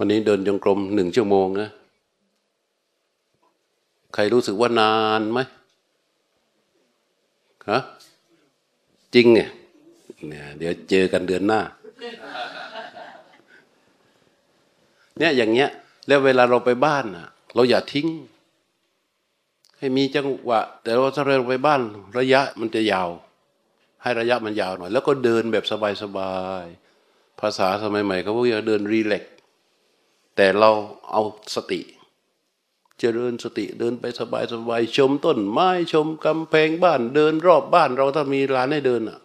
วันนี้เดินจงกรมหนึ่งชั่วโมงนะใครรู้สึกว่านานไหมฮะจริงเนี่ยเนี่ยเดี๋ยวเจอกันเดือนหน้า เนี่ยอย่างเงี้ย แล้วเวลาเราไปบ้านอะ เราอย่าทิ้ง ให้มีจังหวะ แต่ว่าถ้าเราไปบ้าน ระยะมันจะยาว ให้ระยะมันยาวหน่อย แล้วก็เดินแบบสบายๆภาษาสมัยใหม่เขาพวกจะเดินรีเล็ก แต่เราเอาสติ เจริญสติเดินไปสบายสบายชมต้นไม้ชมกำแพงบ้านเดินรอบบ้านเราถ้ามีลานให้เดินอะ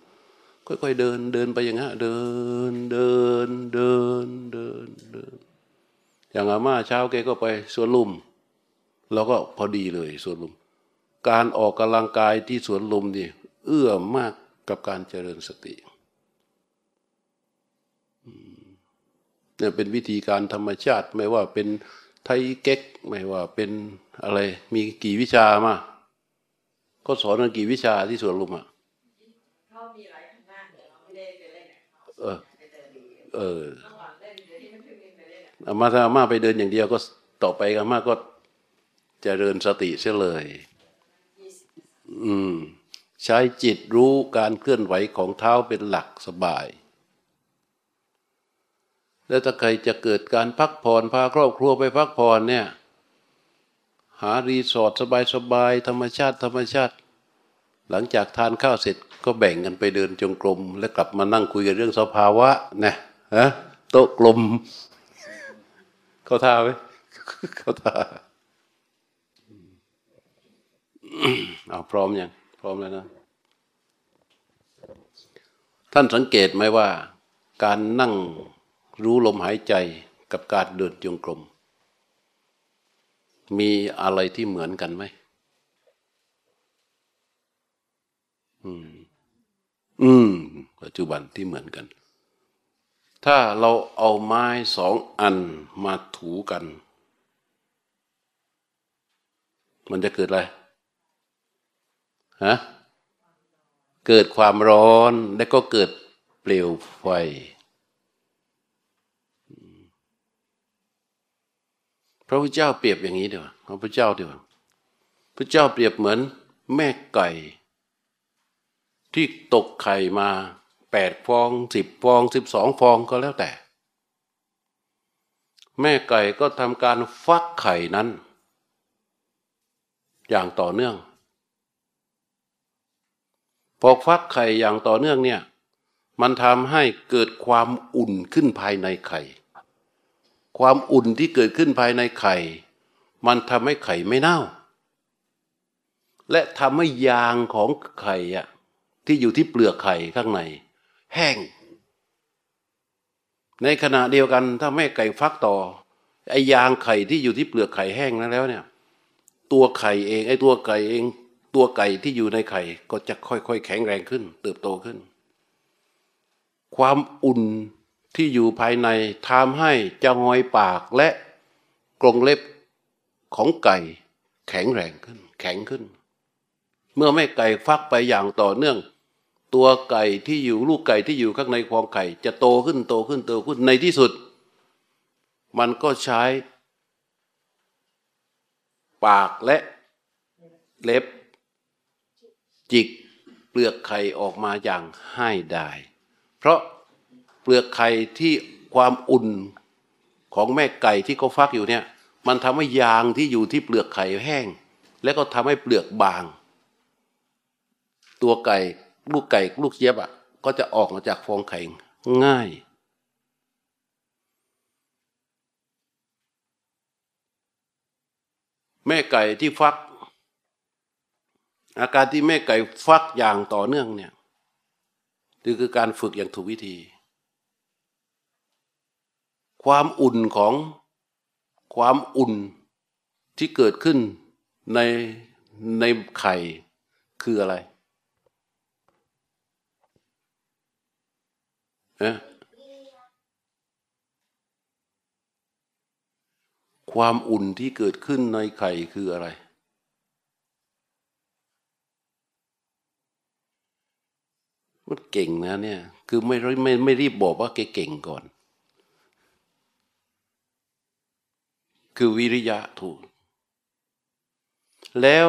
ค่อยๆเดินเดินไปอย่างนี้เดินเดินเดินเดินเดิน อย่างอาม่าเช้าแกก็ไปสวนลุมเราก็พอดีเลยสวนลุม การออกกำลังกายที่สวนลุมนี่เอื้อมากกับการเจริญสติ เนี่ยเป็นวิธีการธรรมชาติ ไม่ว่าเป็นไทยเก๊กไม่ว่าเป็นอะไร มีกี่วิชามาก็สอนกันกี่วิชาที่สวนลุมอะเออเอออามาถ้าอามาไปเดินอย่างเดียวก็ต่อไปอามาก็จเจริญสติเสียเลย อืม ใช้จิตรู้การเคลื่อนไหวของเท้าเป็นหลักสบาย แล้วถ้าใครจะเกิดการพักผ่อนพาครอบครัวไปพักผ่อนเนี่ย หารีสอร์ทสบายๆธรรมชาติ ธรรมชาติ หลังจากทานข้าวเสร็จก็แบ่งกันไปเดินจงกรม แล้วกลับมานั่งคุยกันเรื่องสภาวะนะฮะโต๊ะกลม เขาท่าไหมเขาท่าเอาพร้อมยังพร้อมแล้วนะ ท่านสังเกตไหมว่า การนั่ง รู้ลมหายใจกับการเดินจงกรม มีอะไรที่เหมือนกันไหมอืม อืม ปัจจุบันที่เหมือนกัน ถ้าเราเอาไม้สองอันมาถูกัน มันจะเกิดอะไร ฮะ เกิดความร้อน และก็เกิดเปลวไฟ พระพุทธเจ้าเปรียบอย่างนี้เดียวพระพุทธเจ้าเดียวพระเจ้าเปรียบเหมือน แม่ไก่ ที่ตกไข่มาแปดฟองสิบฟองสิบสองฟองก็แล้วแต่ แม่ไก่ก็ทำการฟักไข่นั้น อย่างต่อเนื่องพอฟักไข่อย่างต่อเนื่องเนี่ย มันทำให้เกิดความอุ่นขึ้นภายในไข่ ความอุ่นที่เกิดขึ้นภายในไข่ มันทำให้ไข่ไม่เน่า และทำให้ยางของไข่อะที่อยู่ที่เปลือกไข่ข้างใน แห้ง ในขณะเดียวกันถ้าแม่ไก่ฟักต่อไอ้ยางไข่ที่อยู่ที่เปลือกไข่แห้งนั้นแล้วเนี่ย ตัวไข่เอง ไอ้ตัวไก่เอง ตัวไก่ที่อยู่ในไข่ ก็จะค่อยๆแข็งแรงขึ้น เติบโตขึ้น ความอุ่น ที่อยู่ภายในทำให้จะงอยปากและกรงเล็บของไก่ แข็งแรงขึ้น แข็งขึ้น เมื่อแม่ไก่ฟักไปอย่างต่อเนื่อง ตัวไก่ที่อยู่ลูกไก่ที่อยู่ข้างในฟองไข่จะโตขึ้นโตขึ้นโตขึ้นในที่สุด มันก็ใช้ ปากและเล็บ จิกเปลือกไข่ออกมาอย่างให้ได้ เพราะ เปลือกไข่ที่ความอุ่นของแม่ไก่ที่เขาฟักอยู่เนี่ย มันทำให้ยางที่อยู่ที่เปลือกไข่แห้ง แล้วก็ทำให้เปลือกบาง ตัวไก่ลูกไก่ลูกเจี๊ยบอะก็จะออกมาจากฟองไข่ง่ายแม่ไก่ที่ฟัก อาการที่แม่ไก่ฟักอย่างต่อเนื่องเนี่ยนี่คือการฝึกอย่างถูกวิธี ความอุ่นของความอุ่นที่เกิดขึ้นในในไข่คืออะไรความอุ่นที่เกิดขึ้นในไข่คืออะไร มันเก่งนะเนี่ย คือไม่ไม่ไม่รีบบอกว่าแกเก่งก่อน คือวิริยะถูก แล้ว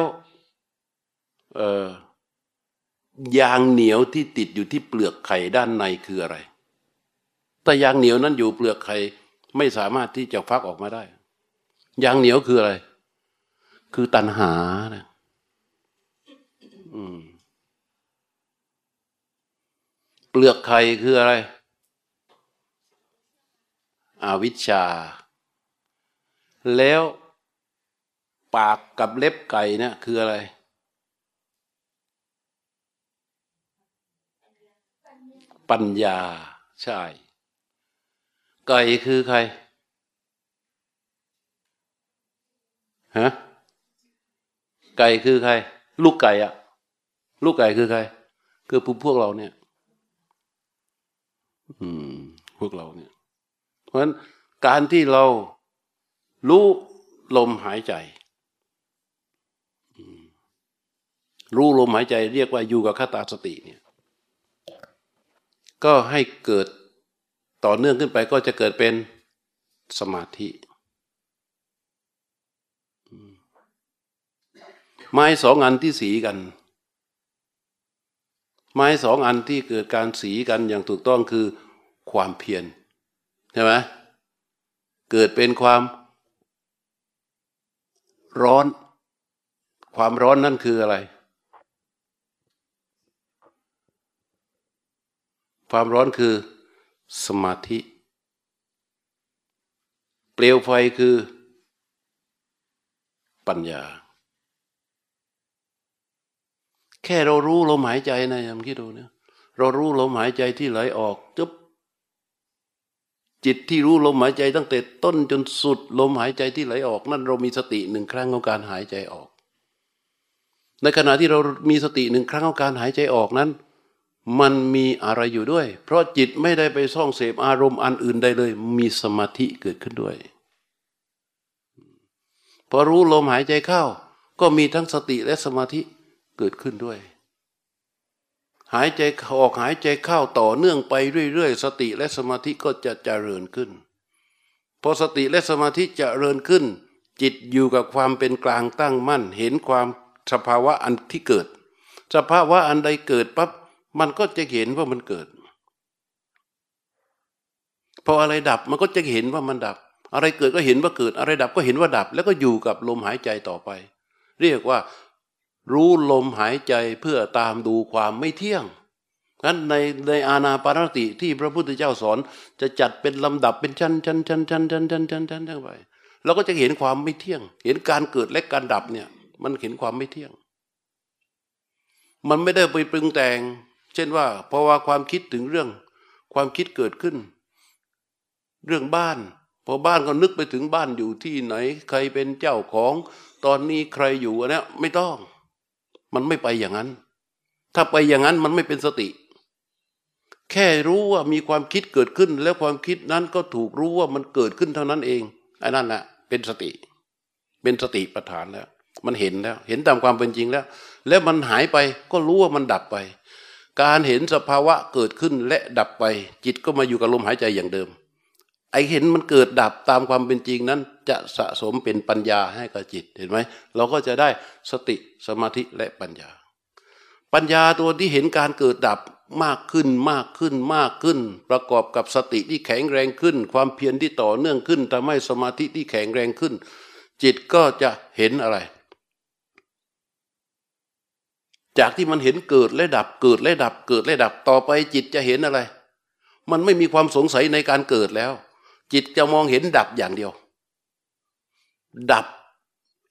ยางเหนียวที่ติดอยู่ที่เปลือกไข่ด้านในคืออะไร แต่ยางเหนียวนั้นอยู่เปลือกไข่ไม่สามารถที่จะฟักออกมาได้ ยางเหนียวคืออะไร คือตัณหานะอืมเปลือกไข่คืออะไร อวิชชา แล้วปากกับเล็บไก่เนี่ยคืออะไร ปัญญาใช่ ไก่คือใครฮะไก่คือใคร ลูกไก่อะลูกไก่คือใคร คือพวกเราเนี่ย อืม พวกเราเนี่ย เพราะฉะนั้นการที่เรา รู้ลมหายใจ รู้ลมหายใจเรียกว่าอยู่กับคตาสติเนี่ย ก็ให้เกิดต่อเนื่องขึ้นไปก็จะเกิดเป็นสมาธิ ไม้สองอันที่สีกัน ไม้สองอันที่เกิดการสีกันอย่างถูกต้องคือความเพียรใช่ไหมเกิดเป็นความ ร้อน ความร้อนนั่นคืออะไร ความร้อนคือสมาธิ เปลวไฟคือ ปัญญา แค่เรารู้ลมหายใจนะยามคิดดูเนี่ยเรารู้ลมหายใจที่ไหลออกจุ๊บ จิตที่รู้ลมหายใจตั้งแต่ต้นจนสุดลมหายใจที่ไหลออก นั่นเรามีสติหนึ่งครั้งของการหายใจออก ในขณะที่เรามีสติหนึ่งครั้งของการหายใจออกนั้น มันมีอะไรอยู่ด้วย เพราะจิตไม่ได้ไปซ่องเสพอารมณ์อันอื่นใดเลย มีสมาธิเกิดขึ้นด้วยพอรู้ลมหายใจเข้า ก็มีทั้งสติและสมาธิเกิดขึ้นด้วย หายใจออกหายใจเข้าต่อเนื่องไปเรื่อยๆ สติและสมาธิก็จะเจริญขึ้น พอสติและสมาธิจเจริญขึ้น จิตอยู่กับความเป็นกลางตั้งมั่น เห็นความสภาวะอันที่เกิด สภาวะอันใดเกิดปั๊บมันก็จะเห็นว่ามันเกิด พออะไรดับมันก็จะเห็นว่ามันดับ อะไรเกิดก็เห็นว่าเกิด อะไรดับก็เห็นว่าดับ แล้วก็อยู่กับลมหายใจต่อไป เรียกว่า รู้ลมหายใจเพื่อตามดูความไม่เที่ยงนั้นในในอาณาปานสติที่พระพุทธเจ้าสอนจะจัดเป็นลำดับเป็นชั้นชั้นชั้นชั้นชั้นชั้นชั้นชั้นชั้นไปเราก็จะเห็นความไม่เที่ยง เห็นการเกิดและการดับเนี่ย มันเห็นความไม่เที่ยง มันไม่ได้ไปปรุงแต่ง เช่นว่าเพราะว่าความคิดถึงเรื่อง ความคิดเกิดขึ้น เรื่องบ้านพอบ้านก็นึกไปถึงบ้านอยู่ที่ไหน ใครเป็นเจ้าของ ตอนนี้ใครอยู่อันนี้ไม่ต้อง มันไม่ไปอย่างนั้น ถ้าไปอย่างนั้นมันไม่เป็นสติ แค่รู้ว่ามีความคิดเกิดขึ้น แล้วความคิดนั้นก็ถูกรู้ว่ามันเกิดขึ้นเท่านั้นเองไอ้นั่นแหละเป็นสติ เป็นสติประธานแล้ว มันเห็นแล้ว เห็นตามความเป็นจริงแล้ว แล้วมันหายไปก็รู้ว่ามันดับไป การเห็นสภาวะเกิดขึ้นและดับไป จิตก็มาอยู่กับลมหายใจอย่างเดิม ไอเห็นมันเกิดดับตามความเป็นจริงนั้น จะสะสมเป็นปัญญาให้กับจิตเห็นไหมเราก็จะได้สติสมาธิและปัญญา ปัญญาตัวที่เห็นการเกิดดับมากขึ้นมากขึ้นมากขึ้น ประกอบกับสติที่แข็งแรงขึ้น ความเพียรที่ต่อเนื่องขึ้นทำให้สมาธิที่แข็งแรงขึ้น จิตก็จะเห็นอะไร จากที่มันเห็นเกิดและดับเกิดและดับเกิดและดับต่อไปจิตจะเห็นอะไร มันไม่มีความสงสัยในการเกิดแล้ว จิตจะมองเห็นดับอย่างเดียว ดับ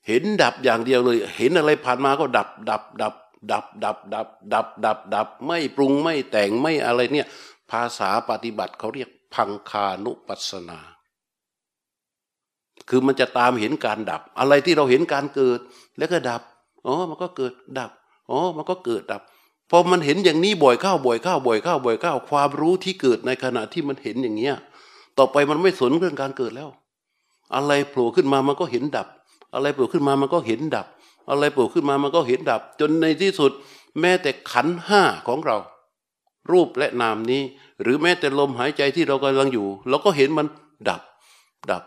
เห็นดับอย่างเดียวเลย เห็นอะไรผ่านมาก็ดับ ดับ ดับ ดับ ดับ ดับ ดับ ดับ ดับ ไม่ปรุงไม่แต่งไม่อะไรเนี่ย ภาษาปฏิบัติเขาเรียกพังคานุปัสนา คือมันจะตามเห็นการดับ อะไรที่เราเห็นการเกิด แล้วก็ดับอ๋อมันก็เกิดดับอ๋อมันก็เกิดดับพอมันเห็นอย่างนี้บ่อยเข้าบ่อยเข้าบ่อยเข้าบ่อยเข้าความรู้ที่เกิดในขณะที่มันเห็นอย่างเงี้ย ต่อไปมันไม่สนเรื่องการเกิดแล้ว อะไรโผล่ขึ้นมามันก็เห็นดับ อะไรปลูกขึ้นมามันก็เห็นดับ อะไรปลูกขึ้นมามันก็เห็นดับ จนในที่สุด แม้แต่ขันห้าของเรา รูปและนามนี้ หรือแม้แต่ลมหายใจที่เรากำลังอยู่ เราก็เห็นมันดับ ดับ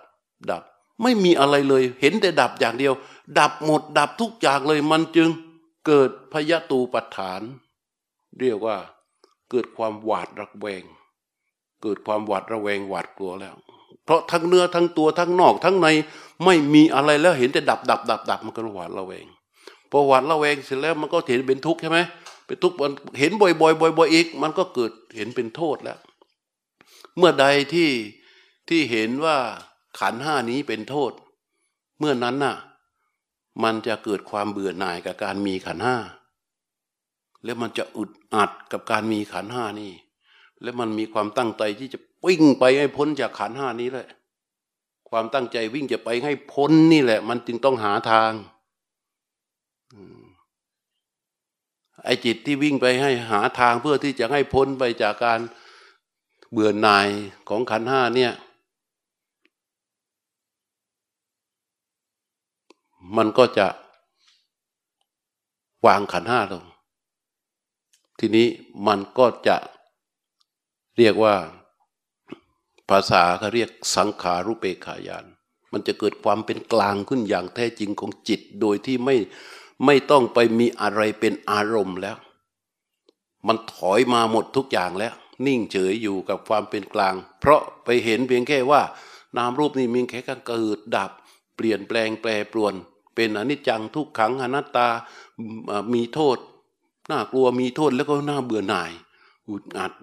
ดับ ไม่มีอะไรเลย เห็นแต่ดับอย่างเดียว ดับหมดดับทุกอย่างเลยมันจึงเกิดพยตูปัฏฐาน เรียกว่าเกิดความหวาดระแวง เกิดความหวาดระแวงหวาดกลัวแล้ว เพราะทั้งเนื้อทั้งตัวทั้งนอก ทั้งในไม่มีอะไรแล้วเห็นแต่ดับดับดับดับมันก็หวาดระแวงพอหวาดระแวงเสร็จแล้วมันก็เห็นเป็นทุกข์ใช่ไหมเป็นทุกข์มันเห็นบ่อยๆบ่อยๆอีก มันก็เกิดเห็นเป็นโทษแล้ว เมื่อใดที่ที่เห็นว่าขันห้านี้เป็นโทษ เมื่อนั้นน่ะ มันจะเกิดความเบื่อหน่ายกับการมีขันห้าแล้วมันจะอึดอัดกับการมีขันห้านี่ แล้วมันมีความตั้งใจที่จะวิ่งไปให้พ้นจากขันห้านี้เลยความตั้งใจวิ่งจะไปให้พ้นนี่แหละ มันจึงต้องหาทางไอจิตที่วิ่งไปให้หาทางเพื่อที่จะให้พ้นไปจากการเบื่อหน่ายของขันห้าเนี่ย มันก็จะวางขันห้าลง ทีนี้มันก็จะ เรียกว่าภาษาเขาเรียกสังขารุเปขายาน มันจะเกิดความเป็นกลางขึ้นอย่างแท้จริงของจิต โดยที่ไม่ไม่ต้องไปมีอะไรเป็นอารมณ์แล้ว มันถอยมาหมดทุกอย่างแล้ว นิ่งเฉยอยู่กับความเป็นกลาง เพราะไปเห็นเพียงแค่ว่านามรูปนี้มีแค่การเกิดดับ เปลี่ยนแปลงแปรปรวน เป็นอนิจจังทุกขังอนัตตา มีโทษ น่ากลัวมีโทษแล้วก็น่าเบื่อหน่ายอุดอัด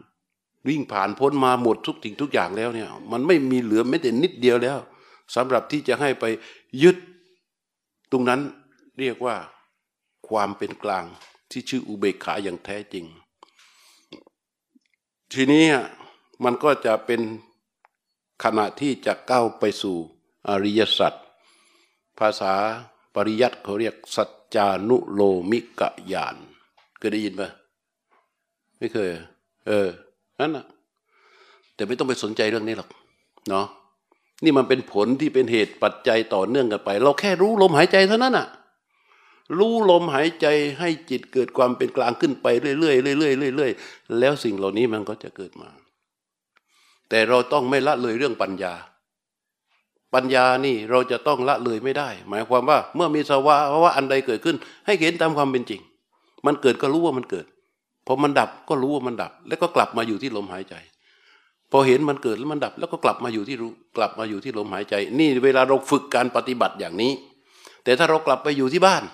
วิ่งผ่านพ้นมาหมดทุกสิ่งทุกอย่างแล้วเนี่ย มันไม่มีเหลือแม้แต่นิดเดียวแล้วสำหรับที่จะให้ไปยึดตรงนั้นเรียกว่าความเป็นกลางที่ชื่ออุเบกขาอย่างแท้จริง ทีนี้มันก็จะเป็นขณะที่จะก้าวไปสู่อริยสัจภาษาปริยัติเขาเรียกสัจจานุโลมิกะยานเคยได้ยินไหมไม่เคย เออ นั่นนะแต่ไม่ต้องไปสนใจเรื่องนี้หรอกเนาะนี่มันเป็นผลที่เป็นเหตุปัจจัยต่อเนื่องกันไป เราแค่รู้ลมหายใจเท่านั้นอะ รู้ลมหายใจให้จิตเกิดความเป็นกลางขึ้นไปเรื่อยๆเรื่อยๆเรื่อยๆแล้วสิ่งเหล่านี้มันก็จะเกิดมา แต่เราต้องไม่ละเลยเรื่องปัญญา ปัญญานี่เราจะต้องละเลยไม่ได้ หมายความว่า เมื่อมีสภาวะอันใดเกิดขึ้น ให้เห็นตามความเป็นจริง มันเกิดก็รู้ว่ามันเกิด พอมันดับก็รู้ว่ามันดับ แล้วก็กลับมาอยู่ที่ลมหายใจ พอเห็นมันเกิดแล้วมันดับ แล้วก็กลับมาอยู่ที่รู้กลับมาอยู่ที่ลมหายใจ นี่เวลาเราฝึกการปฏิบัติอย่างนี้ แต่ถ้าเรากลับไปอยู่ที่บ้าน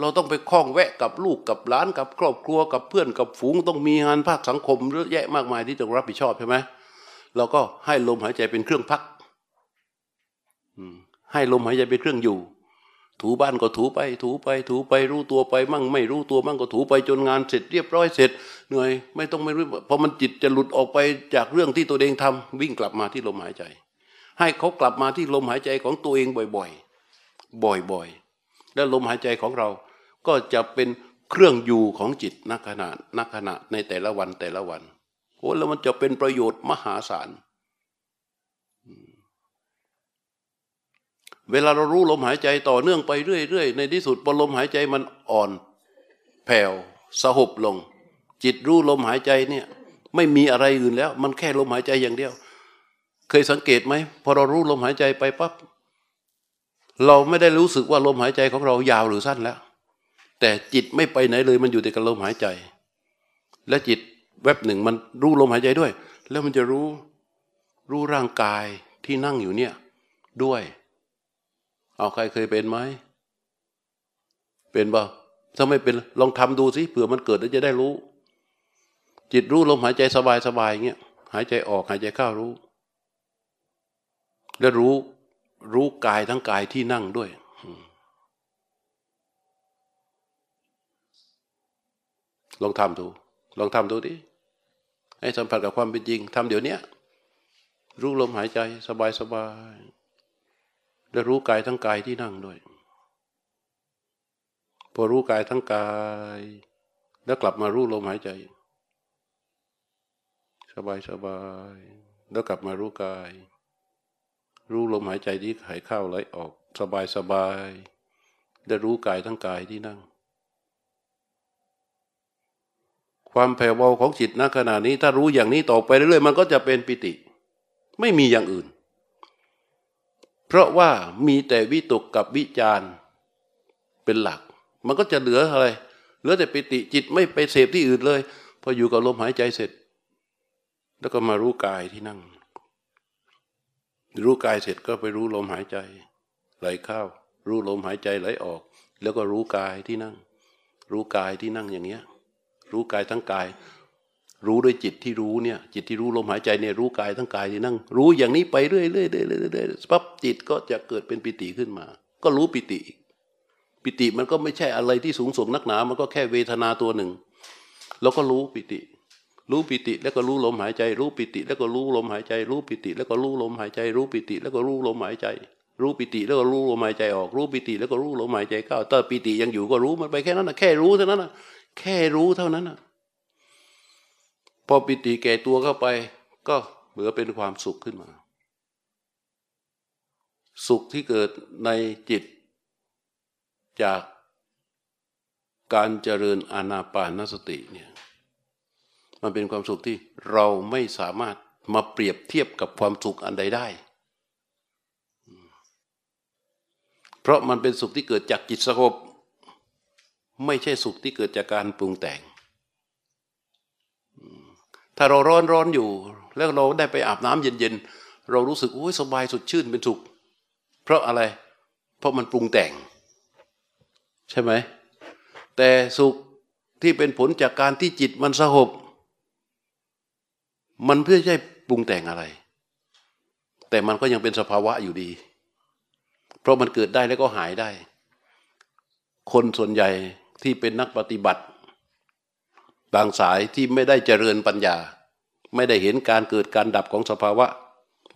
เราต้องไปคล้องแวะกับลูกกับหลานกับครอบครัวกับเพื่อนกับฝูงต้องมีงานภาคสังคมเยอะแยะมากมายที่ต้องรับผิดชอบใช่ไหมเราก็ให้ลมหายใจเป็นเครื่องพักให้ลมหายใจเป็นเครื่องอยู่ ถูบ้านก็ถูไป ถูไป ถูไปรู้ตัวไป มั่งไม่รู้ตัวมั่งก็ถูไปจนงานเสร็จเรียบร้อยเสร็จเหนื่อย ไม่ต้องไม่รู้พอมันจิตจะหลุดออกไปจากเรื่องที่ตัวเองทำวิ่งกลับมาที่ลมหายใจ ให้เขากลับมาที่ลมหายใจของตัวเองบ่อยๆ บ่อยๆ แล้วลมหายใจของเราก็จะเป็นเครื่องอยู่ของจิตนักขณะนักขณะในแต่ละวันแต่ละวันโอ้แล้วมันจะเป็นประโยชน์มหาศาล เวลาเรารู้ลมหายใจต่อเนื่องไปเรื่อยๆในที่สุดพอลมหายใจมันอ่อนแผ่วสหบลง จิตรู้ลมหายใจเนี่ยไม่มีอะไรอื่นแล้ว มันแค่ลมหายใจอย่างเดียว เคยสังเกตไหมพอเรารู้ลมหายใจไปปั๊บเราไม่ได้รู้สึกว่าลมหายใจของเรายาวหรือสั้นแล้ว แต่จิตไม่ไปไหนเลยมันอยู่แต่กับลมหายใจ และจิตแวบหนึ่งมันรู้ลมหายใจด้วย แล้วมันจะรู้รู้ร่างกายที่นั่งอยู่เนี่ยด้วย เอาใครเคยเป็นไหมเป็นบ่ถ้าไม่เป็นลองทำดูสิเผื่อมันเกิดแล้วจะได้รู้ จิตรู้ลมหายใจสบายสบายเงี้ยหายใจออกหายใจเข้ารู้ แล้วรู้รู้กายทั้งกายที่นั่งด้วยลองทำดู ลองทำดูดิ ให้สัมผัสกับความเป็นจริง ทำเดี๋ยวนี้รู้ลมหายใจสบายสบาย และรู้กายทั้งกายที่นั่งด้วย พอรู้กายทั้งกาย แล้วกลับมารู้ลมหายใจ สบายสบายแล้วกลับมารู้กาย รู้ลมหายใจที่หายเข้าไหลออก สบายสบายและรู้กายทั้งกายที่นั่ง ความแผ่วเบาของจิตณขณะนี้ ถ้ารู้อย่างนี้ต่อไปเรื่อยๆมันก็จะเป็นปิติ ไม่มีอย่างอื่น เพราะว่ามีแต่วิตกกับวิจารเป็นหลัก มันก็จะเหลืออะไร เหลือแต่ปิติจิตไม่ไปเสพที่อื่นเลย พออยู่กับลมหายใจเสร็จ แล้วก็มารู้กายที่นั่ง รู้กายเสร็จก็ไปรู้ลมหายใจ ไหลเข้ารู้ลมหายใจไหลออก แล้วก็รู้กายที่นั่ง รู้กายที่นั่งอย่างเงี้ย รู้กายทั้งกาย รู้ด้วยจิตที่รู้เนี่ย จิตที่รู้ลมหายใจเนี่ยรู้กายทั้งกายที่นั่ง รู้อย่างนี้ไปเรื่อยๆเรื่อยๆเรื่อยๆปั๊บจิตก็จะเกิดเป็นปิติขึ้นมา ก็รู้ปิติปิติมันก็ไม่ใช่อะไรที่สูงส่งนักหนา มันก็แค่เวทนาตัวหนึ่งแล้วก็รู้ปิติ รู้ปิติ แล้วก็รู้ลมหายใจ รู้ปิติ แล้วก็รู้ลมหายใจ รู้ปิติ แล้วก็รู้ลมหายใจ รู้ปิติ แล้วก็รู้ลมหายใจ รู้ปิติ แล้วก็รู้ลมหายใจออก รู้ปิติ แล้วก็รู้ลมหายใจเข้าถ้าปิติยังอยู่ก็รู้มันไปแค่นั้นนะแค่รู้เท่านั้นนะแค่รู้เท่านั้นนะ พอปิติแก่ตัวเข้าไป ก็เหมือเป็นความสุขขึ้นมา สุขที่เกิดในจิต จากการเจริญอานาปานสติเนี่ยมันเป็นความสุขที่เราไม่สามารถมาเปรียบเทียบกับความสุขอันใดได้ เพราะมันเป็นสุขที่เกิดจากจิตสงบไม่ใช่สุขที่เกิดจากการปรุงแต่ง ถ้าเราร้อนร้อนอยู่ แล้วเราได้ไปอาบน้ำเย็นๆเรารู้สึกโอ้ยสบายสดชื่นเป็นสุข เพราะอะไร เพราะมันปรุงแต่ง ใช่ไหม แต่สุขที่เป็นผลจากการที่จิตมันสงบมันเพื่อใช่ปรุงแต่งอะไร แต่มันก็ยังเป็นสภาวะอยู่ดี เพราะมันเกิดได้แล้วก็หายได้ คนส่วนใหญ่ที่เป็นนักปฏิบัติ บางสายที่ไม่ได้เจริญปัญญา ไม่ได้เห็นการเกิดการดับของสภาวะ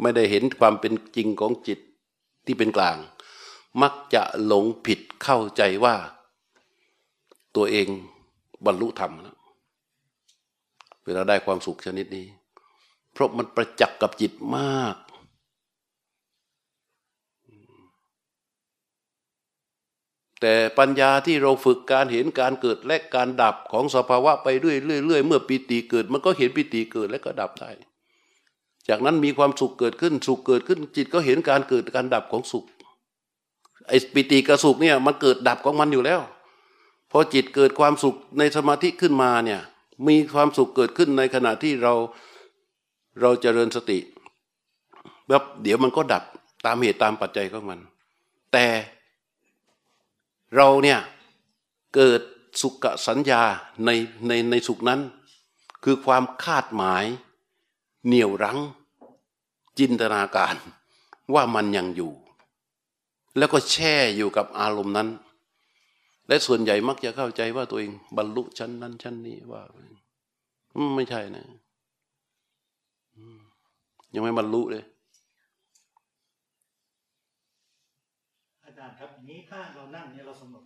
ไม่ได้เห็นความเป็นจริงของจิตที่เป็นกลาง มักจะหลงผิดเข้าใจว่า ตัวเองบรรลุธรรมแล้วเวลาได้ความสุขชนิดนี้ เพราะมันประจักษ์กับจิตมาก แต่ปัญญาที่เราฝึกการเห็นการเกิดและการดับของสภาวะไปเรื่อยๆเมื่อปิติเกิด มันก็เห็นปิติเกิดและก็ดับได้ จากนั้นมีความสุขเกิดขึ้นสุขเกิดขึ้น จิตก็เห็นการเกิดการดับของสุขไอ้ปิติกับสุขเนี่ยมันเกิดดับของมันอยู่แล้วพอจิตเกิดความสุขในสมาธิขึ้นมาเนี่ยมีความสุขเกิดขึ้นในขณะที่เราเราจเจริญสติแบบเดี๋ยวมันก็ดับตามเหตุตามปัจจัยของมัน แต่ เราเนี่ยเกิดสุขสัญญาในในในสุขนั้น คือความคาดหมาย เหนี่ยวรั้ง จินตนาการว่ามันยังอยู่ แล้วก็แช่อยู่กับอารมณ์นั้น และส่วนใหญ่มักจะเข้าใจว่าตัวเองบรรลุชั้นนั้นชั้นนี้ว่าไม่ใช่นะยังไม่บรรลุเลย นี้ถ้าเรานั่งเนี่ยเราสงบ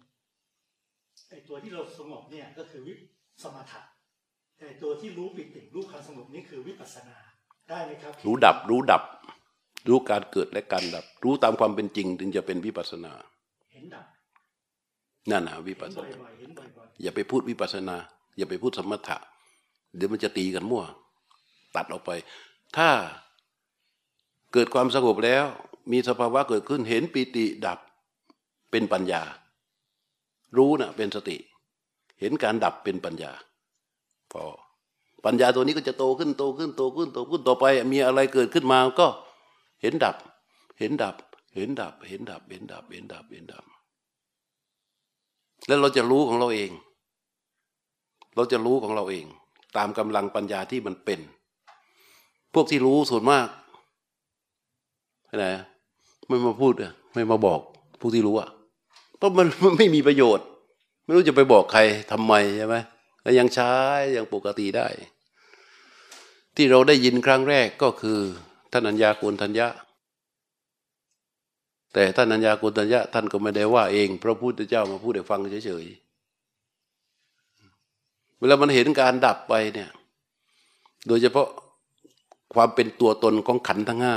ไอ้ตัวที่เราสงบเนี่ยก็คือวิสมถะแต่ตัวที่รู้ปิติรู้ความสงบนี่คือวิปัสสนาได้ไหมครับ รู้ดับรู้ดับ รู้การเกิดและการดับ รู้ตามความเป็นจริง ถึงจะเป็นวิปัสสนา เห็นดับนั่นนะวิปัสสนาอย่าไปพูดวิปัสสนา อย่าไปพูดสมถะ เดี๋ยวมันจะตีกันมั่ว ตัดออกไป ถ้าเกิดความสงบแล้ว มีสภาวะเกิดขึ้นเห็นปิติดับ เป็นปัญญา รู้นะเป็นสติ เห็นการดับเป็นปัญญา พอ ปัญญาตัวนี้ก็จะโตขึ้นโตขึ้นโตขึ้นโตขึ้นต่อไป มีอะไรเกิดขึ้นมาก็เห็นดับ เห็นดับ เห็นดับ เห็นดับ เห็นดับ เห็นดับ เห็นดับ แล้วเราจะรู้ของเราเอง เราจะรู้ของเราเอง ตามกำลังปัญญาที่มันเป็น พวกที่รู้ส่วนมากไหนไม่มาพูดอะไม่มาบอกพวกที่รู้อะ เพราะมันไม่มีประโยชน์ ไม่รู้จะไปบอกใครทำไมใช่ไหมแล้วยังใช้ยังปกติได้ ที่เราได้ยินครั้งแรกก็คือท่านัญญากุลทัญญะ แต่ท่านัญญากุลทัญญะ ท่านก็ไม่ได้ว่าเองพระพุทธเจ้ามาพูดให้ฟังเฉยๆเวลามันเห็นการดับไปเนี่ย โดยเฉพาะความเป็นตัวตนของขันทั้งห้า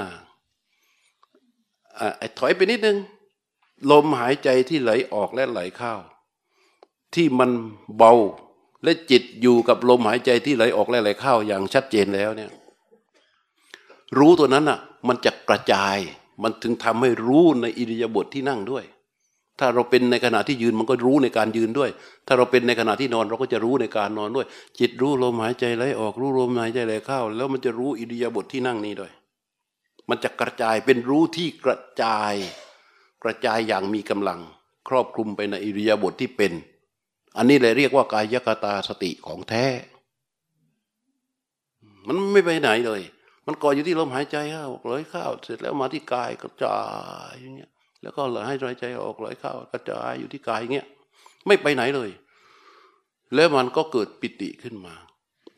อ่ถอยไปนิดนึง ลมหายใจที่ไหลออกและไหลเข้า ที่มันเบาและจิตอยู่กับลมหายใจที่ไหลออกและไหลเข้าอย่างชัดเจนแล้วเนี่ยรู้ตัวนั้นอะ มันจะกระจาย มันถึงทำให้รู้ในอิริยาบถทที่นั่งด้วย ถ้าเราเป็นในขณะที่ยืนมันก็รู้ในการยืนด้วย ถ้าเราเป็นในขณะที่นอนเราก็จะรู้ในการนอนด้วย จิตรู้ลมหายใจไหลออกรู้ลมหายใจไหลเข้า แล้วมันจะรู้อิริยาบถทที่นั่งนี้ด้วย มันจะกระจายเป็นรู้ที่กระจาย ระจายอย่างมีกำลัง ครอบคลุมไปในอิริยาบถทที่เป็น อันนี้เลยเรียกว่ากายกตาสติของแท้ มันไม่ไปไหนเลย มันก่ออยู่ที่ลมหายใจเข้าไหลเข้าเสร็จแล้วมาที่กายกระจายอย่างเงี้ยแล้วก็หลให้หายใจออกไหลเข้ากระจายอยู่ที่กายอย่างเงี้ยไม่ไปไหนเลย แล้วมันก็เกิดปิติขึ้นมา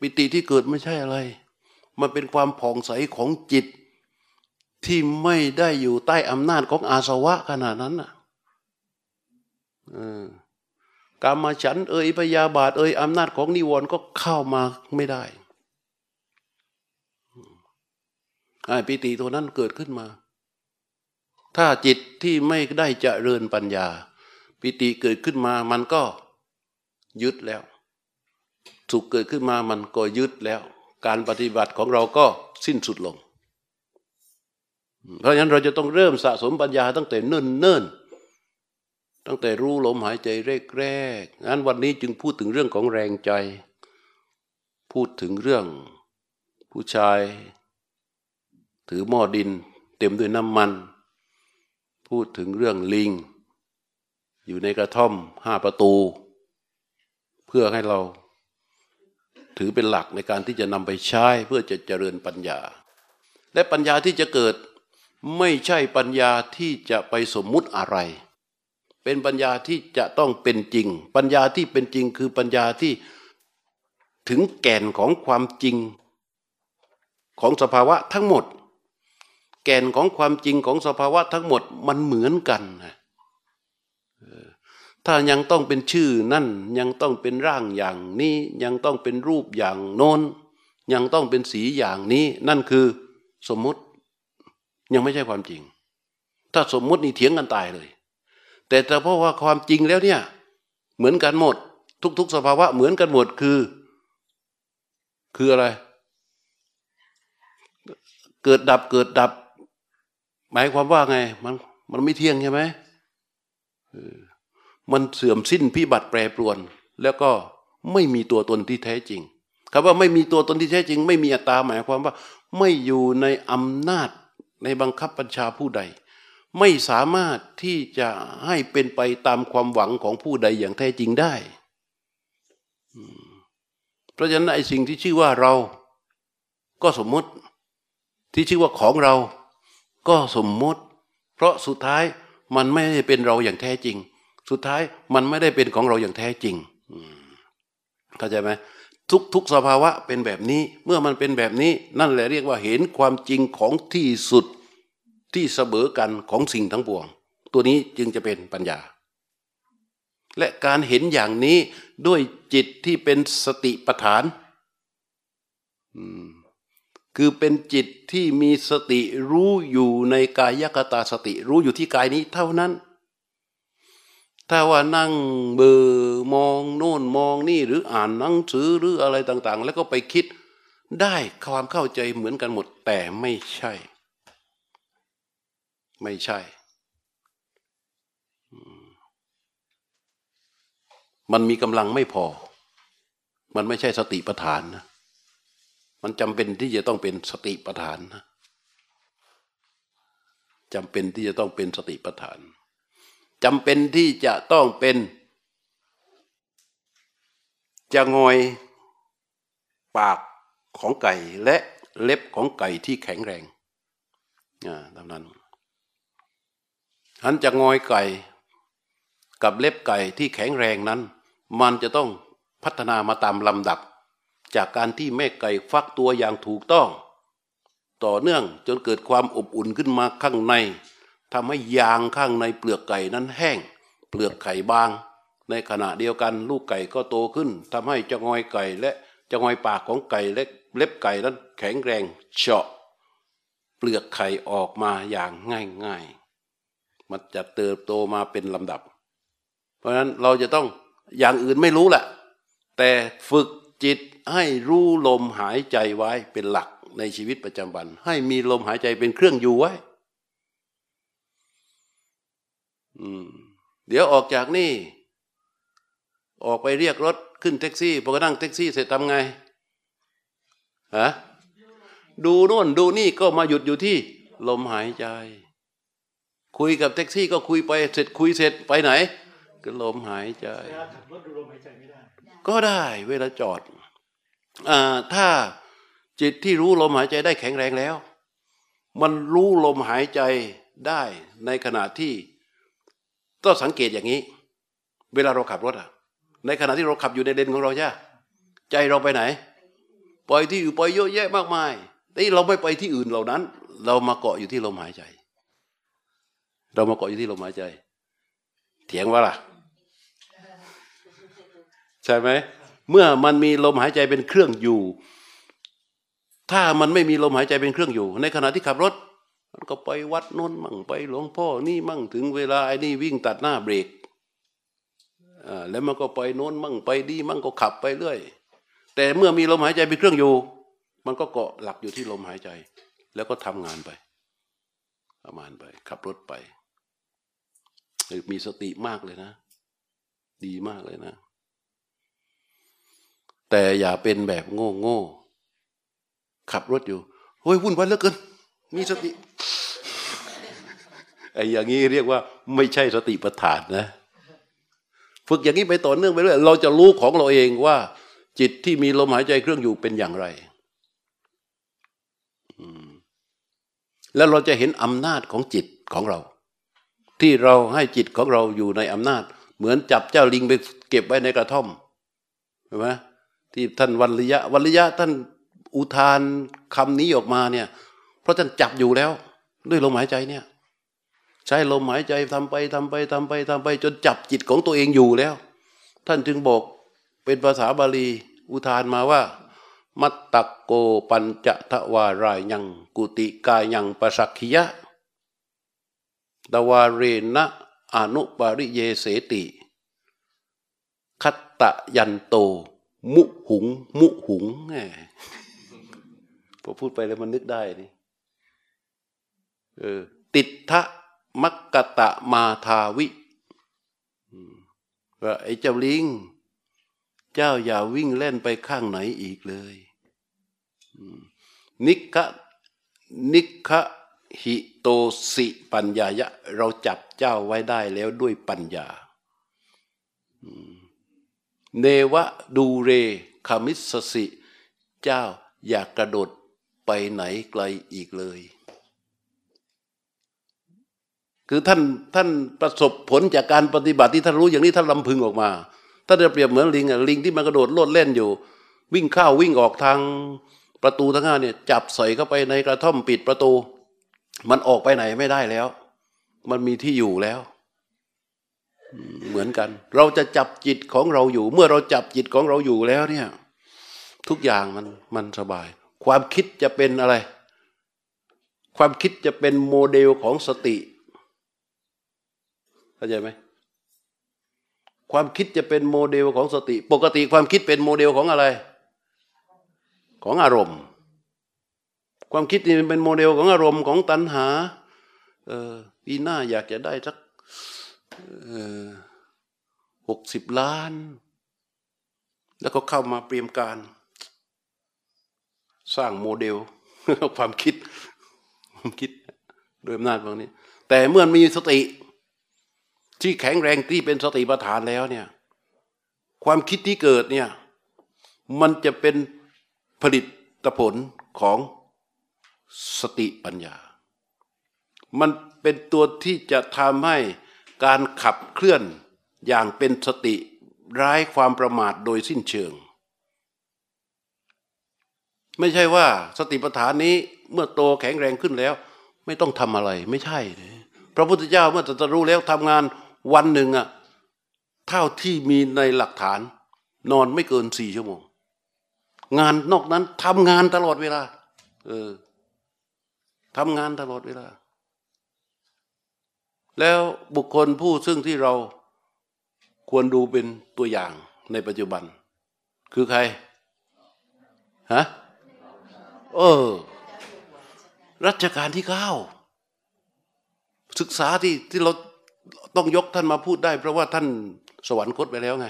ปิติที่เกิดไม่ใช่อะไร มันเป็นความผ่องใสของจิต ที่ไม่ได้อยู่ใต้อำนาจของอาสวะขนาดนั้นน่ะกรรมฉัน เอ่ยพยาบาท เอ่ยอำนาจของนิวรณ์ก็เข้ามาไม่ได้ปิติตัวนั้นเกิดขึ้นมา ถ้าจิตที่ไม่ได้จเจริญปัญญา ปิติเกิดขึ้นมามันก็ยึดแล้ว สุขเกิดขึ้นมามันก็ยึดแล้ว การปฏิบัติของเราก็สิ้นสุดลง เพราะฉะนั้นเราจะต้องเริ่มสะสมปัญญาตั้งแต่เนิ่นเนิ่นตั้งแต่รู้ลมหายใจแรกๆงั้นวันนี้จึงพูดถึงเรื่องของแรงใจ พูดถึงเรื่องผู้ชาย ถือหม้อดิน เต็มด้วยน้ำมัน พูดถึงเรื่องลิง อยู่ในกระท่อมห้าประตู เพื่อให้เราถือเป็นหลักในการที่จะนำไปใช้เพื่อจะเจริญปัญญา และปัญญาที่จะเกิด ไม่ใช่ปัญญาที่จะไปสมมุติอะไร เป็นปัญญาที่จะต้องเป็นจริง ปัญญาที่เป็นจริงคือปัญญาที่ถึงแก่นของความจริง ของสภาวะทั้งหมด แก่นของความจริงของสภาวะทั้งหมดมันเหมือนกันนะถ้ายังต้องเป็นชื่อนั่นยังต้องเป็นร่างอย่างนี้ยังต้องเป็นรูปอย่างโน้น ยังต้องเป็นสีอย่างนี้ นั่นคือสมมุติ ยังไม่ใช่ความจริง ถ้าสมมุตินี่เถียงกันตายเลย แต่แต่เพราะว่าความจริงแล้วเนี่ย เหมือนกันหมด ทุก ๆ สภาวะเหมือนกันหมดคือ คืออะไร เกิดดับเกิดดับ หมายความว่าไง มันมันไม่เที่ยงใช่ไหมมันเสื่อมสิ้นพิบัติแปรปรวน แล้วก็ไม่มีตัวตนที่แท้จริงคำว่าไม่มีตัวตนที่แท้จริง ไม่มีอัตตาหมายความว่า ไม่อยู่ในอำนาจ ในบังคับบัญชาผู้ใด ไม่สามารถที่จะให้เป็นไปตามความหวังของผู้ใดอย่างแท้จริงได้ เพราะฉะนั้นไอ้สิ่งที่ชื่อว่าเรา ก็สมมติที่ชื่อว่าของเรา ก็สมมติ เพราะสุดท้ายมันไม่ได้เป็นเราอย่างแท้จริง สุดท้ายมันไม่ได้เป็นของเราอย่างแท้จริงเข้าใจไหม ทุกทุกสภาวะเป็นแบบนี้ เมื่อมันเป็นแบบนี้ นั่นแหละเรียกว่าเห็นความจริงของที่สุดที่เสมอกันของสิ่งทั้งปวง ตัวนี้จึงจะเป็นปัญญา และการเห็นอย่างนี้ด้วยจิตที่เป็นสติปัฏฐานคือเป็นจิตที่มีสติรู้อยู่ในกายกตาสติ รู้อยู่ที่กายนี้เท่านั้น ถ้าว่านั่งเบอมองโน่นมองนี่หรืออ่านหนังสือหรืออะไรต่างๆ แล้วก็ไปคิดได้ความเข้าใจเหมือนกันหมด แต่ไม่ใช่ ไม่ใช่ มันมีกำลังไม่พอ มันไม่ใช่สติปัฏฐานนะมันจำเป็นที่จะต้องเป็นสติปัฏฐานนะจำเป็นที่จะต้องเป็นสติปัฏฐาน จำเป็นที่จะต้องเป็น จะงอยปากของไก่และเล็บของไก่ที่แข็งแรงอ่าตามนั้นฉันจะงอยไก่กับเล็บไก่ที่แข็งแรงนั้น มันจะต้องพัฒนามาตามลำดับ จากการที่แม่ไก่ฟักตัวอย่างถูกต้อง ต่อเนื่องจนเกิดความอบอุ่นขึ้นมาข้างใน ทำให้ยางข้างในเปลือกไก่นั้นแห้ง เปลือกไข่บาง ในขณะเดียวกันลูกไก่ก็โตขึ้นทำให้จะงอยไก่และจะงอยปากของไก่เล็กเล็บไก่นั้นแข็งแรงเฉาะ เปลือกไข่ออกมาอย่างง่ายๆ มันจะเติบโตมาเป็นลำดับ เพราะฉะนั้นเราจะต้องอย่างอื่นไม่รู้แหละแต่ฝึกจิตให้รู้ลมหายใจไว้เป็นหลักในชีวิตประจำวัน ให้มีลมหายใจเป็นเครื่องอยู่ไว้ อืม เดี๋ยวออกจากนี่ ออกไปเรียกรถขึ้นแท็กซี่พอก็นั่งแท็กซี่เสร็จทำไงฮะดูโน่นดูนี่ก็มาหยุดอยู่ที่ ลมหายใจ คุยกับแท็กซี่ก็คุยไปเสร็จคุยเสร็จไปไหน ก็ลมหายใจเวลาขับรถดูลมหายใจไม่ได้ก็ได้เวลาจอดอ่าถ้าจิตที่รู้ลมหายใจได้แข็งแรงแล้ว มันรู้ลมหายใจได้ในขณะที่ ต้องสังเกตอย่างนี้ เวลาเราขับรถอะในขณะที่เราขับอยู่ในเลนของเราใช่ใจเราไปไหน ปล่อยที่อยู่ปล่อยเยอะแยะมากมายแต่เราไม่ไปที่อื่นเหล่านั้น เรามาเกาะอยู่ที่ลมหายใจ เรามาเกาะอยู่ที่ลมหายใจ เถียงว่าล่ะ ใช่ไหมเมื่อมันมีลมหายใจเป็นเครื่องอยู่ ถ้ามันไม่มีลมหายใจเป็นเครื่องอยู่ ในขณะที่ขับรถ มันก็ไปวัดโน้นมั่งไปหลวงพ่อนี่มั่งถึงเวลาไอ้นี่วิ่งตัดหน้าเบรกอ่าแล้วมันก็ไปโน้นมั่งไปดีมั่งก็ขับไปเรื่อย แต่เมื่อมีลมหายใจเป็นเครื่องอยู่ มันก็เกาะหลักอยู่ที่ลมหายใจ แล้วก็ทำงานไปทำงานไป ขับรถไปมีสติมากเลยนะ ดีมากเลยนะ แต่อย่าเป็นแบบโง่โง่ขับรถอยู่เฮ้ยวุ่นวายเหลือเกิน มีสติไอ้อย่างนี้เรียกว่า ไม่ใช่สติปัฏฐานนะ ฝึกอย่างนี้ไปต่อเนื่องไปเรื่อยเราจะรู้ของเราเองว่า จิตที่มีลมหายใจเครื่องอยู่เป็นอย่างไรแล้วเราจะเห็นอำนาจของจิตของเรา ที่เราให้จิตของเราอยู่ในอำนาจ เหมือนจับเจ้าลิงไปเก็บไว้ในกระท่อมเห็นไหมที่ท่านวันริยะวันริยะท่านอุทานคำนี้ออกมาเนี่ย ราะท่านจับอยู่แล้ว ด้วยลมหายใจเนี่ย ใช้ลมหายใจทำไปทำไปทำไปทำไป จนจับจิตของตัวเองอยู่แล้ว ท่านจึงบอกเป็นภาษาบาลีอุทานมาว่า มัตตโกปัญจทวารายยังกุติกายังปสักขิยะตวาเรนะอนุปาริเยเสติ คัตตะยันโต มุหุง มุหุงแหมพอพูดไปแล้วมันนึกได้นี่ ติดทะมักกะตะมาทาวิว่าไอ้เจ้าลิง เจ้าอย่าวิ่งเล่นไปข้างไหนอีกเลยนิกะนิกะหิโตสิปัญญายะ เราจับเจ้าไว้ได้แล้วด้วยปัญญาเนวะดูเรคามิสสิ เจ้าอยากกระโดดไปไหนไกลอีกเลย คือท่านท่านประสบผลจากการปฏิบัติที่ท่านรู้อย่างนี้ท่านลำพึงออกมาถ้าจะเปรียบเหมือนลิงอะลิงที่มันกระโดดโลดเล่นอยู่ วิ่งเข้าวิ่งออกทางประตูทั้งห้าเนี่ยจับใส่เข้าไปในกระท่อมปิดประตู มันออกไปไหนไม่ได้แล้ว มันมีที่อยู่แล้ว เหมือนกัน เราจะจับจิตของเราอยู่ เมื่อเราจับจิตของเราอยู่แล้วเนี่ย ทุกอย่างมันมันสบาย ความคิดจะเป็นอะไร ความคิดจะเป็นโมเดลของสติ เข้าใจไหมความคิดจะเป็นโมเดลของสติ ปกติความคิดเป็นโมเดลของอะไร ของอารมณ์ ความคิดนี่เป็นโมเดลของอารมณ์ของตัณหา เออปีหน้าอยากจะได้สักหกสิบล้าน แล้วก็เข้ามาเตรียมการ สร้างโมเดล ความคิด ความคิด โดยอำนาจพวกนี้ แต่เมื่อมีสติ ที่แข็งแรงที่เป็นสติปัฏฐานแล้วเนี่ย ความคิดที่เกิดเนี่ย มันจะเป็นผลิตผลของสติปัญญา มันเป็นตัวที่จะทำให้การขับเคลื่อนอย่างเป็นสติร้ายความประมาทโดยสิ้นเชิง ไม่ใช่ว่าสติปัฏฐานนี้เมื่อโตแข็งแรงขึ้นแล้ว ไม่ต้องทำอะไรไม่ใช่ พระพุทธเจ้าเมื่อตรัสรู้แล้วทำงาน วันหนึ่งอะเท่าที่มีในหลักฐาน นอนไม่เกินสี่ชั่วโมง งานนอกนั้นทำงานตลอดเวลา เออทำงานตลอดเวลา แล้วบุคคลผู้ซึ่งที่เราควรดูเป็นตัวอย่างในปัจจุบัน คือใครฮะเออ รัชกาลที่เก้าศึกษาที่ที่เรา ต้องยกท่านมาพูดได้ เพราะว่าท่านสวรรคตไปแล้วไง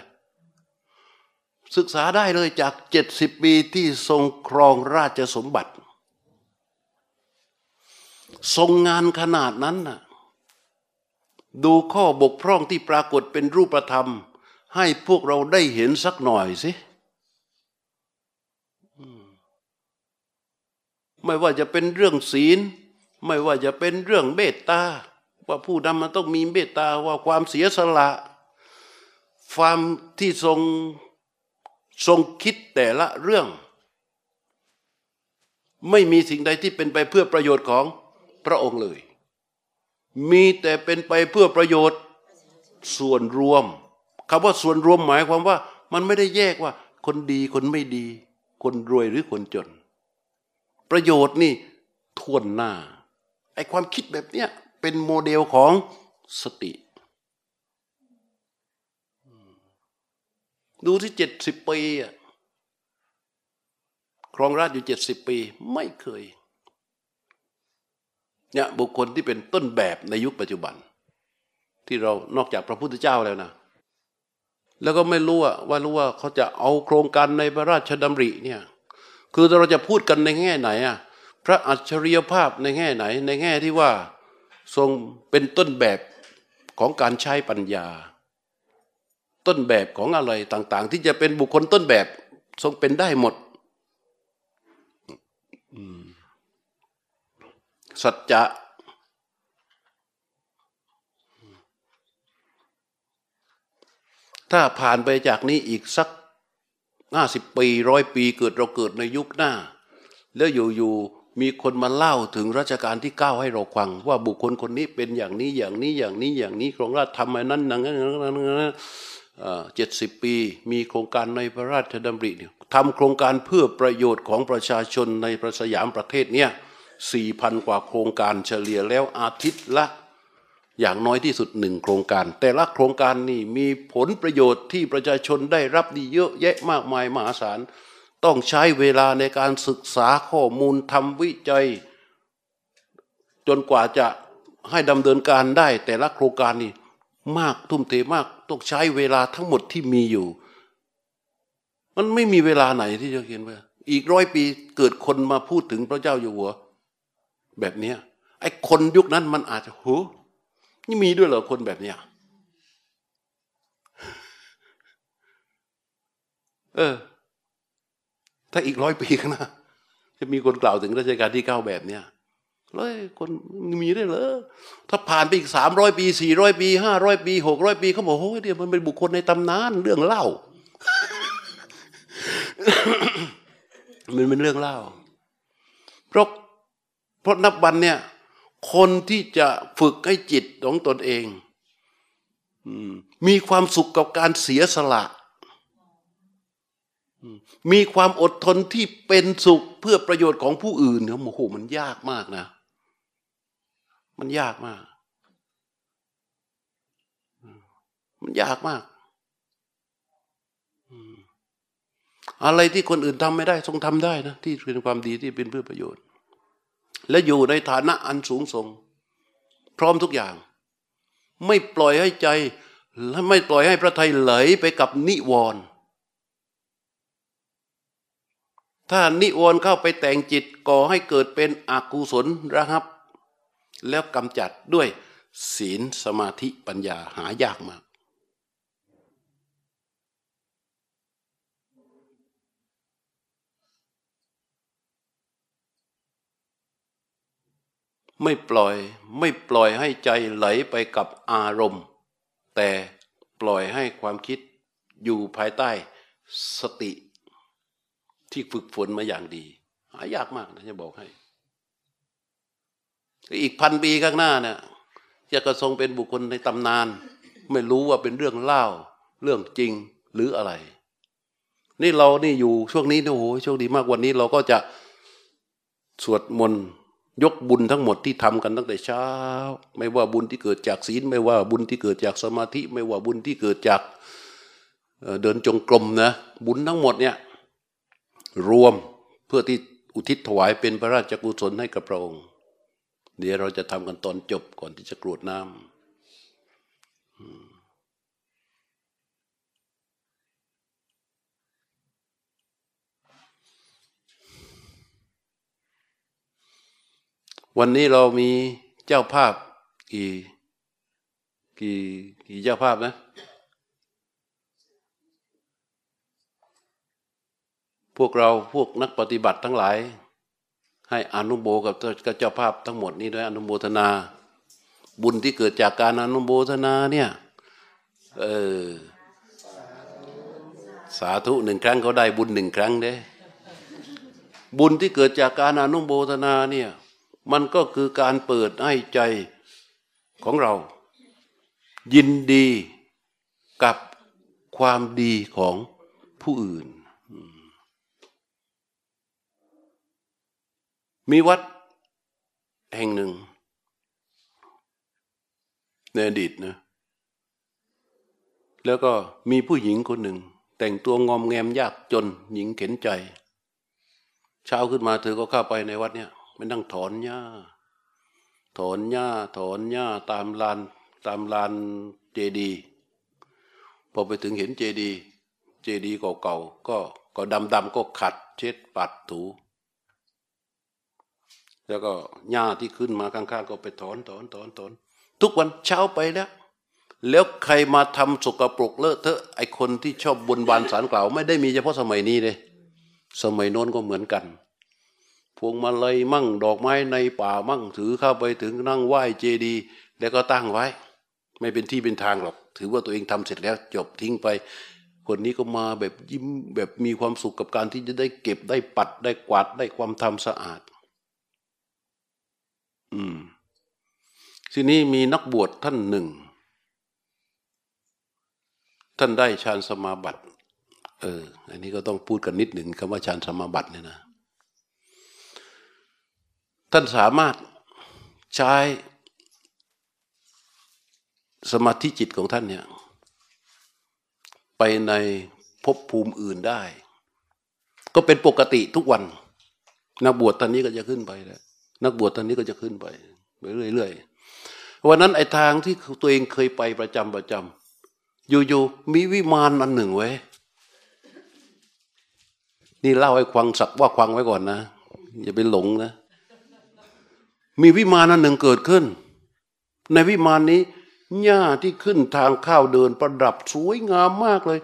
ศึกษาได้เลยจากเจ็ดสิบปีที่ทรงครองราชสมบัติ ทรงงานขนาดนั้นน่ะดูข้อบกพร่องที่ปรากฏเป็นรูปธรรม ให้พวกเราได้เห็นสักหน่อยสิไม่ว่าจะเป็นเรื่องศีล ไม่ว่าจะเป็นเรื่องเมตตา ว่าผู้นำมันต้องมีเมตตาว่าความเสียสละ ความที่ทรงทรงคิดแต่ละเรื่อง ไม่มีสิ่งใดที่เป็นไปเพื่อประโยชน์ของพระองค์เลย มีแต่เป็นไปเพื่อประโยชน์ส่วนรวมคำว่าส่วนรวมหมายความว่า มันไม่ได้แยกว่า คนดีคนไม่ดี คนรวยหรือคนจน ประโยชน์นี่ทวนหน้าไอความคิดแบบเนี้ย เป็นโมเดลของสติ ดูที่เจ็ดสิบปีครองราชอยู่เจ็ดสิบปีไม่เคยเนี่ยบุคคลที่เป็นต้นแบบในยุคปัจจุบัน ที่เรานอกจากพระพุทธเจ้าแล้วนะ แล้วก็ไม่รู้ว่ารู้ว่าเขาจะเอาโครงการในพระราชดำริเนี่ยคือเราจะพูดกันในแง่ไหนอะพระอัจฉริยภาพในแง่ไหน ในแง่ที่ว่า ทรงเป็นต้นแบบของการใช้ปัญญา ต้นแบบของอะไรต่าง ๆ ที่จะเป็นบุคคลต้นแบบทรงเป็นได้หมดสัจจะถ้าผ่านไปจากนี้อีกสักห้าสิบปีร้อยปีเกิดเราเกิดในยุคหน้า แล้วอยู่ๆ มีคนมาเล่าถึงรัชกาลที่เก้าให้เราฟัง ว่าบุคคลคนนี้เป็นอย่างนี้อย่างนี้อย่างนี้อย่างนี้ของราชทำไมนั้นนั้นนั้นเจ็ดสิบปี มีโครงการในพระราชดำริทำโครงการเพื่อประโยชน์ของประชาชนในประสยามประเทศเนี่ยสี่พันกว่าโครงการเฉลี่ยแล้วอาทิตย์ละอย่างน้อยที่สุดหนึ่งโครงการ แต่ละโครงการนี่มีผลประโยชน์ที่ประชาชนได้รับดีเยอะแยะมากมายมหาศาล ต้องใช้เวลาในการศึกษาข้อมูลทำวิจัย จนกว่าจะให้ดำเนินการได้ แต่ละโครงการนี่มากทุ่มเทมากต้องใช้เวลาทั้งหมดที่มีอยู่ มันไม่มีเวลาไหนที่จะเขียนว่าอีกร้อยปีเกิดคนมาพูดถึงพระเจ้าอยู่หัว แบบเนี้ยไอ้คนยุคนั้นมันอาจจะโหนี่มีด้วยเหรอคนแบบเนี้ยเออ ถ้าอีกร้อยปีข้างหน้าจะมีคนกล่าวถึงรัชกาลที่เก้าแบบเนี้ยเลยคนมีได้เหรอถ้าผ่านไปอีกสามร้อยปีสี่ร้อยปีห้าร้อยปีหกร้อยปีเขาบอกโอ้ยเดี๋ยวมันเป็นบุคคลในตำนานเรื่องเล่า มันเป็นเรื่องเล่า เพราะเพราะนับวันเนี่ย คนที่จะฝึกให้จิตของตนเองมีความสุขกับการเสียสละ มีความอดทนที่เป็นสุขเพื่อประโยชน์ของผู้อื่นเนี่ยโอ้โหมันยากมากนะ มันยากมาก มันยากมากอะไรที่คนอื่นทำไม่ได้ ทรงทำได้นะ ที่เป็นความดีที่เป็นเพื่อประโยชน์ และอยู่ในฐานะอันสูงส่ง พร้อมทุกอย่าง ไม่ปล่อยให้ใจ และไม่ปล่อยให้พระไทยไหลไปกับนิวรณ์ ถ้านิวรณ์เข้าไปแต่งจิตก่อให้เกิดเป็นอกุศลระหับ แล้วกำจัดด้วยศีลสมาธิปัญญาหายากมาก ไม่ปล่อยไม่ปล่อยให้ใจไหลไปกับอารมณ์ แต่ปล่อยให้ความคิดอยู่ภายใต้สติ ที่ฝึกฝนมาอย่างดี หายากมากนะจะบอกให้ อีกพันปีข้างหน้าเนี่ยจะกระทรงเป็นบุคคลในตำนาน ไม่รู้ว่าเป็นเรื่องเล่า เรื่องจริงหรืออะไร นี่เรานี่อยู่ช่วงนี้นโอ้โหโชคดีมากวันนี้เราก็จะสวดมนต์ยกบุญทั้งหมดที่ทำกันตั้งแต่เช้า ไม่ว่าบุญที่เกิดจากศีล ไม่ว่าบุญที่เกิดจากสมาธิ ไม่ว่าบุญที่เกิดจากเดินจงกรมนะ บุญทั้งหมดเนี่ย รวมเพื่อที่อุทิศถวายเป็นพระราชกุศลให้กับพระองค์ เดี๋ยวเราจะทำกันตอนจบก่อนที่จะกรวดน้ำวันนี้เรามีเจ้าภาพกี่กี่กี่เจ้าภาพนะ พวกเราพวกนักปฏิบัติทั้งหลาย ให้อนุโบกับเจ้าภาพทั้งหมดนี้ด้วยอนุโมทนา บุญที่เกิดจากการอนุโมทนาเนี่ยเออสาธุหนึ่งครั้งเขาได้บุญหนึ่งครั้งเด้บุญที่เกิดจากการอนุโมทนาเนี่ย มันก็คือการเปิดให้ใจของเรา ยินดีกับความดีของผู้อื่น มีวัดแห่งหนึ่ง ในอดีตนะ แล้วก็มีผู้หญิงคนหนึ่ง แต่งตัวงอมแงมยากจนหญิงเข็นใจ เช้าขึ้นมาเธอก็เข้าไปในวัดเนี่ยมันนั่งถอนหญ้า ถอนหญ้า ถอนหญ้าตามลานตามลานเจดีพอไปถึงเห็นเจดี เจดีเก่าๆก็ก็ดำดำก็ขัด เช็ดปัดถู แล้วก็หญ้าที่ขึ้นมาข้างๆก็ไปถอนถอนถอนถอนทุกวันเช้าไปแล้ว แล้วใครมาทำสกปรกเลอะเทอะไอคนที่ชอบบนบานสารกล่าว ไม่ได้มีเฉพาะสมัยนี้เลยสมัยโน้นก็เหมือนกัน พวงมาลัยมั่งดอกไม้ในป่ามั่งถือเข้าไปถึงนั่งไหว้เจดี แล้วก็ตั้งไว้ ไม่เป็นที่เป็นทางหรอก ถือว่าตัวเองทำเสร็จแล้วจบทิ้งไป คนนี้ก็มาแบบยิ้มแบบมีความสุขกับการที่จะได้เก็บได้ปัดได้กวาดได้ความทำสะอาด อืมทีนี้มีนักบวชท่านหนึ่ง ท่านได้ฌานสมาบัติ เออ อันนี้ก็ต้องพูดกันนิดหนึ่งคำว่าฌานสมาบัติเนี่ยนะ ท่านสามารถใช้สมาธิจิตของท่านเนี่ย ไปในภพภูมิอื่นได้ ก็เป็นปกติทุกวันนักบวชตอนนี้ก็จะขึ้นไปแล้ว นักบวชตอนนี้ก็จะขึ้นไปไปเรื่อยๆวันนั้นไอ้ทางที่ตัวเองเคยไปประจำประจำอยู่ๆมีวิมานอันหนึ่งไว้ นี่เล่าให้ควังสักว่าควังไว้ก่อนนะ อย่าไปหลงนะ มีวิมานอันหนึ่งเกิดขึ้น ในวิมานนี้หญ้าที่ขึ้นทางข้าวเดินประดับสวยงามมากเลย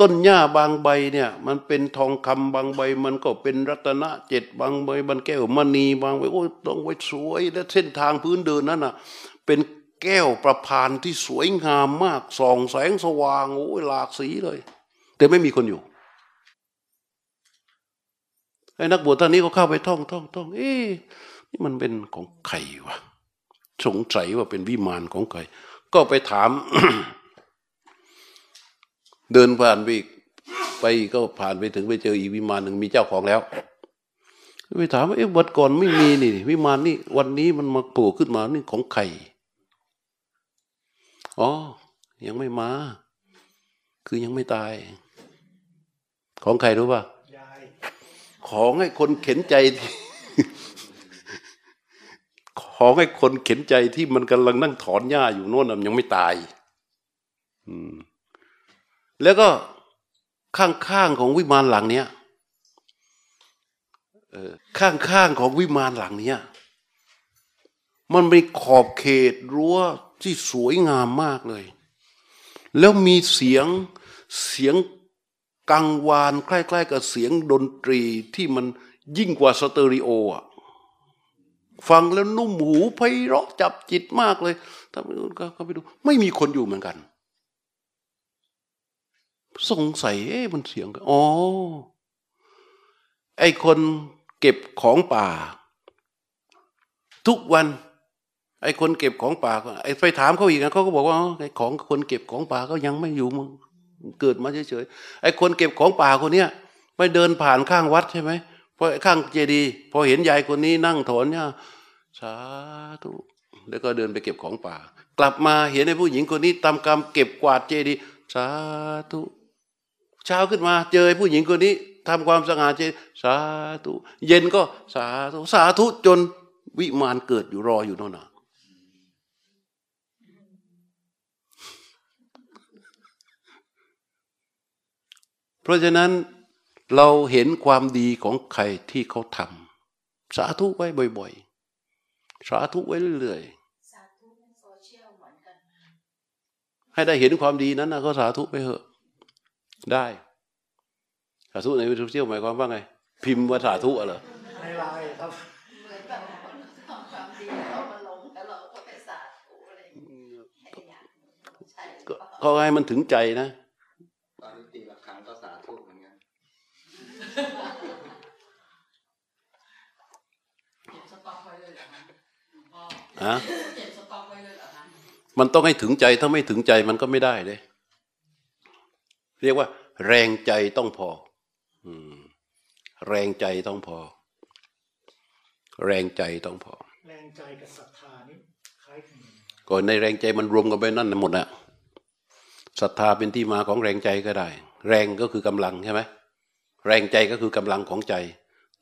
ต้นหญ้าบางใบเนี่ย มันเป็นทองคำบางใบ มันก็เป็นรัตนะเจ็ดบางใบมันแก้วมณีบางใบโอ้ต้องไว้สวย และเส้นทางพื้นเดินนั่นน่ะ เป็นแก้วประพานที่สวยงามมากส่องแสงสว่างโอ้ยหลากสีเลย แต่ไม่มีคนอยู่ไอ้นักบวชท่านนี้ก็เข้าไปท่องท่องท่องเอ๊นี่มันเป็นของใครวะสงสัยว่าเป็นวิมานของใคร ก็ไปถาม เดินผ่านไปไปก็ผ่านไปถึงไปเจออีวิมานหนึ่งมีเจ้าของแล้วไปถามว่าเอ๊ะวันก่อนไม่มีนี่วิมานนี่วันนี้มันมาโผล่ขึ้นมานี่ของใครอ๋อ ยังไม่มา คือยังไม่ตาย ของใครรู้ป่ะของให้คนเข็นใจ ขอให้คนเข็นใจที่มันกำลังนั่งถอนหญ้าอยู่โน่นมันยังไม่ตาย อืม แล้วก็ข้างๆของวิมานหลังเนี้ยข้างๆของวิมานหลังเนี้ยมันมีขอบเขตรั้วที่สวยงามมากเลย แล้วมีเสียงเสียงกังวานใกล้ๆกับเสียงดนตรีที่มันยิ่งกว่าสเตอริโออะฟังแล้วนุ่มหูไพเราะจับจิตมากเลยถ้าไปดูก็ไปดู ไม่มีคนอยู่เหมือนกัน สงสัยเอ๊ะมันเสียงอ๋อไอคนเก็บของป่า ทุกวัน ไอคนเก็บของป่าไอไปถามเขาอีกนะเขาก็บอกว่าไอของคนเก็บของป่าก็ยังไม่อยู่มึงเกิดมาเฉยๆไอคนเก็บของป่าคนเนี้ยไปเดินผ่านข้างวัดใช่ไหมพอข้างเจดีย์พอเห็นยายคนนี้นั่งถอนเนี่ยสาธุแล้วก็เดินไปเก็บของป่า กลับมาเห็นไอ้ผู้หญิงคนนี้ทำกรรมเก็บกวาดเจดีย์สาธุ เช้าขึ้นมาเจอผู้หญิงคนนี้ ทำความสง่าเจสาธุเย็นก็สาธุสาธุจนวิมานเกิดอยู่รออยู่โน่นนะเพราะฉะนั้นเราเห็นความดีของใครที่เขาทำสาธุไว้บ่อยๆ สาธุไว้เรื่อยๆให้ได้เห็นความดีนั้นนะก็สาธุไปเถอะ ได้สาธุในโซเชียลหมายความว่าไง พิมพ์ว่าสาธุอะเหรอในไลน์ครับเหมือนแบบคนทำความดีแล้วเอามาลงแล้วเราก็ไปสาธุอะไรอย่างเงี้ยให้อยากใช่หรือก็เปล่าเขาให้มันถึงใจนะตอนนี้ตีละครั้งก็สาธุเหมือนกันเก็บสต็อกไว้เลยเหรอคะหลวงพ่อฮะเก็บสต็อกไว้เลยเหรอคะมันต้องให้ถึงใจถ้าไม่ถึงใจมันก็ไม่ได้เลย เรียกว่า แรงใจต้องพออืมแรงใจต้องพอ แรงใจต้องพอ แรงใจกับศรัทธานี่คล้ายกันยังไงก่อนในแรงใจมันรวมกันไปนั่นนะหมดนะศรัทธาเป็นที่มาของแรงใจก็ได้ แรงก็คือกำลังใช่ไหมแรงใจก็คือกำลังของใจ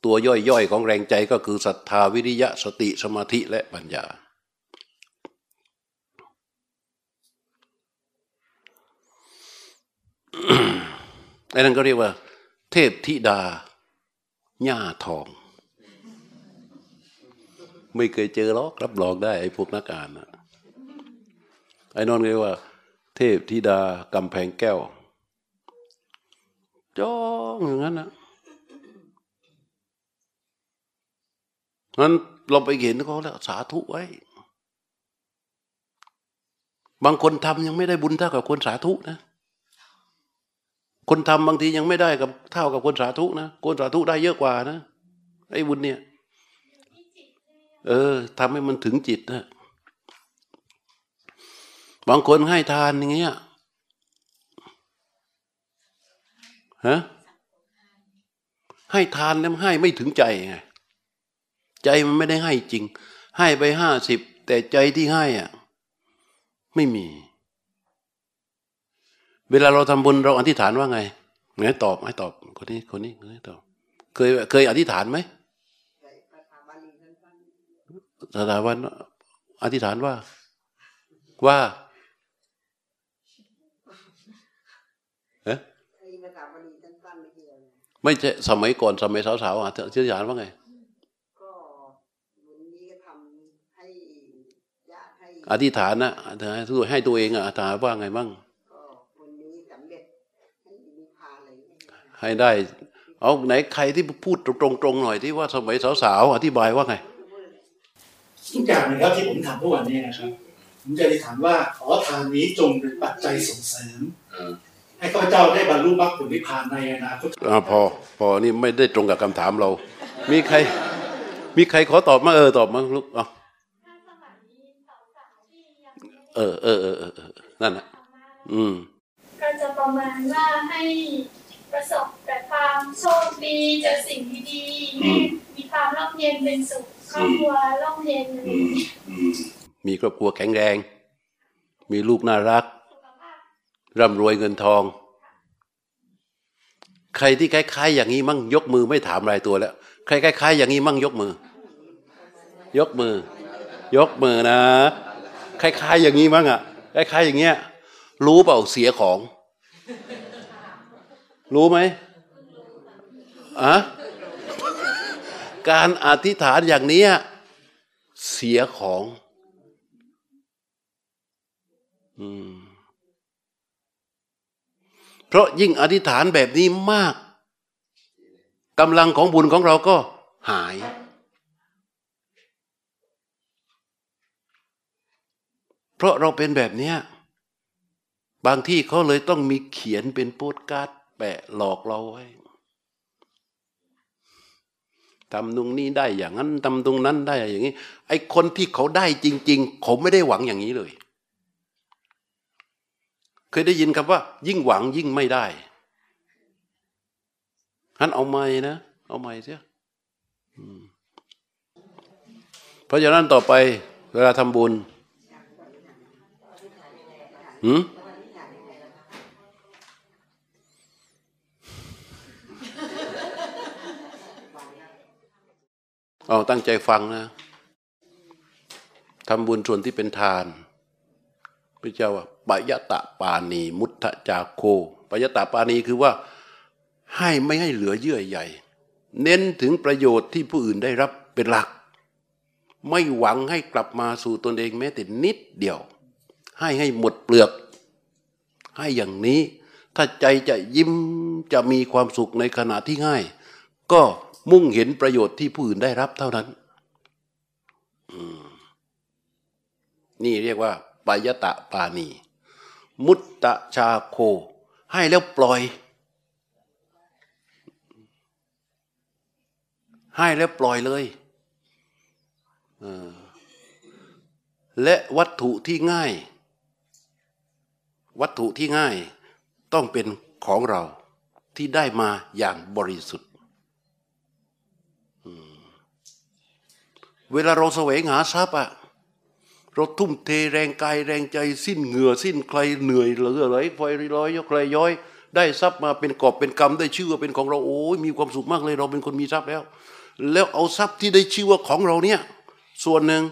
ตัวย่อยๆของแรงใจก็คือศรัทธาวิริยะสติสมาธิและปัญญา อ้นั่นก็เรียกว่า เทพธิดาหญ้าทอง ไม่เคยเจอหรอกรับรองได้ไอ้พวกนักอ่านนะไอ้นอนเรียกว่า เทพธิดากำแพงแก้วจ้องอย่างนั้นนะงั้นเราไปเห็นเขาแล้วสาธุไว้ บางคนทำยังไม่ได้บุญเท่ากับคนสาธุนะ คนทำบางทียังไม่ได้กับเท่ากับคนสาธุนะคนสาธุได้เยอะกว่านะไอ้บุญเนี่ย เออทำให้มันถึงจิตนะบางคนให้ทานอย่างเงี้ยฮะให้ทานแล้วให้ไม่ถึงใจไงใจมันไม่ได้ให้จริง ให้ไปห้าสิบแต่ใจที่ให้อะ ไม่มี เวลาเราทำบุญเราอธิษฐานว่าไงไหนตอบให้ตอบคนนี้คนนี้คนนี้ตอบ เคยเคยอธิษฐานไหมสถาบันอธิษฐานว่า ว่าเอ๊ะไม่ใช่สมัยก่อนสมัยสาวๆอะอธิษฐานว่าไงก็บุญนี้ก็ทำให้ญาติให้อธิษฐานนะให้ตัวเองอะอธิษฐานว่าไงบ้าง ก็บุญนี้สำเร็จให้มีพานอะไรอย่างเงี้ย ให้ได้ เอาไหนใครที่พูดตรงๆหน่อยที่ว่าสมัยสาวๆอธิบายว่าไงทุกอย่างนะครับที่ผมถามเมื่อวานนี้นะครับ ผมจะอธิษฐานว่าขอทานนี้จงเป็นปัจจัยส่งเสริมให้ข้าพเจ้าได้บรรลุมรรคผลนิพพานในอนาคตอ่าพอ พอนี่ไม่ได้ตรงกับคำถามเรา มีใคร มีใครขอตอบมาเออตอบมาลูกเอาเออเออเออเออเออนั่นน่ะอืมก็จะประมาณว่าให้ ประสบแต่ความโชคดีเจอสิ่งดีๆมีความร่มเย็นเป็นสุขครอบครัวร่มเย็นอะไรอย่างเงี้ยมีครอบครัวแข็งแรง มีลูกน่ารัก ร่ำรวยเงินทอง ใครที่คล้ายๆ อย่างนี้มั่งยกมือไม่ถามรายตัวแล้ว ใครคล้ายๆอย่างนี้มั่งยกมือ ยกมือ ยกมือนะ คล้ายๆ อย่างนี้มั่งอะคล้ายๆอย่างเงี้ย รู้เปล่าเสียของ รู้ไหมอะการอธิษฐานอย่างนี้เสียของอืมเพราะยิ่งอธิษฐานแบบนี้มากกำลังของบุญของเราก็หาย เพราะเราเป็นแบบนี้บางที่เขาเลยต้องมีเขียนเป็นโปสการ์ด แปะหลอกเราไว้ทำตรงนี้ได้อย่างนั้นทำตรงนั้นได้อย่างนี้ ไอ้คนที่เขาได้จริง ๆ เขาไม่ได้หวังอย่างนี้เลย เคยได้ยินคำว่า ยิ่งหวังยิ่งไม่ได้ฮันเอาไม่นะ เอาไม่เสียเพราะฉะนั้นต่อไป เวลาทำบุญหืม เอาตั้งใจฟังนะทำบุญส่วนที่เป็นทานพระเจ้าว่าปยตะปานีมุทธจาโคปยตะปานีคือว่าให้ไม่ให้เหลือเยื่อใยเน้นถึงประโยชน์ที่ผู้อื่นได้รับเป็นหลัก ไม่หวังให้กลับมาสู่ตนเองแม้แต่นิดเดียว ให้ให้หมดเปลือก ให้อย่างนี้ ถ้าใจจะยิ้มจะมีความสุขในขณะที่ให้ก็ มุ่งเห็นประโยชน์ที่ผู้อื่นได้รับเท่านั้นนี่เรียกว่าปายตะปานีมุตตะชาโค ให้แล้วปล่อย ให้แล้วปล่อยเลยและวัตถุที่ง่าย วัตถุที่ง่าย ต้องเป็นของเราที่ได้มาอย่างบริสุทธิ์อืม เวลาเราแสวงหาทรัพย์อะเราทุ่มเทแรงกายแรงใจสิ้นเหงื่อสิ้นใครเหนื่อยเหลือไหลไฟร้อยยกใครย้อย ได้ทรัพย์มาเป็นกอบเป็นกำได้ชื่อว่าเป็นของเราโอ้ยมีความสุขมากเลยเราเป็นคนมีทรัพย์แล้ว แล้วเอาทรัพย์ที่ได้ชื่อว่าของเราเนี่ย ส่วนหนึ่ง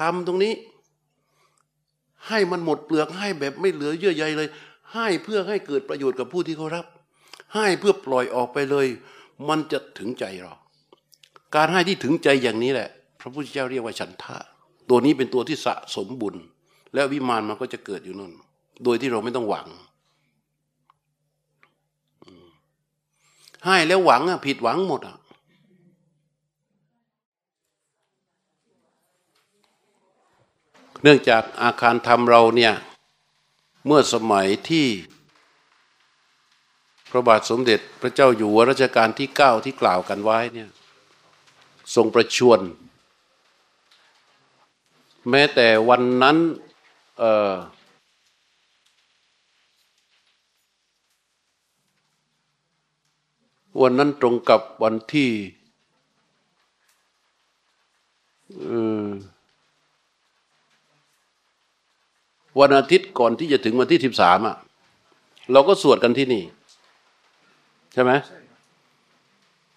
ทำตรงนี้ ให้มันหมดเปลือกให้แบบไม่เหลือเยื่อใยเลย ให้เพื่อให้เกิดประโยชน์กับผู้ที่เขารับ ให้เพื่อปล่อยออกไปเลย มันจะถึงใจเรา การให้ที่ถึงใจอย่างนี้แหละ ระพุทธเจ้าเรียกว่าฉันทะ ตัวนี้เป็นตัวที่สะสมบุญ แล้ววิมานมันก็จะเกิดอยู่นั่น โดยที่เราไม่ต้องหวังให้แล้วหวังอะผิดหวังหมดอะเนื่องจากอาคารธรรมเราเนี่ย เมื่อสมัยที่พระบาทสมเด็จพระเจ้าอยู่หัวรัชกาลที่เก้าที่กล่าวกันไว้เนี่ยทรงประชวร แม้แต่วันนั้นเออวันนั้นตรงกับวันที่วันอาทิตย์ก่อนที่จะถึงวันที่สิบสามอะ เราก็สวดกันที่นี่ ใช่ไหม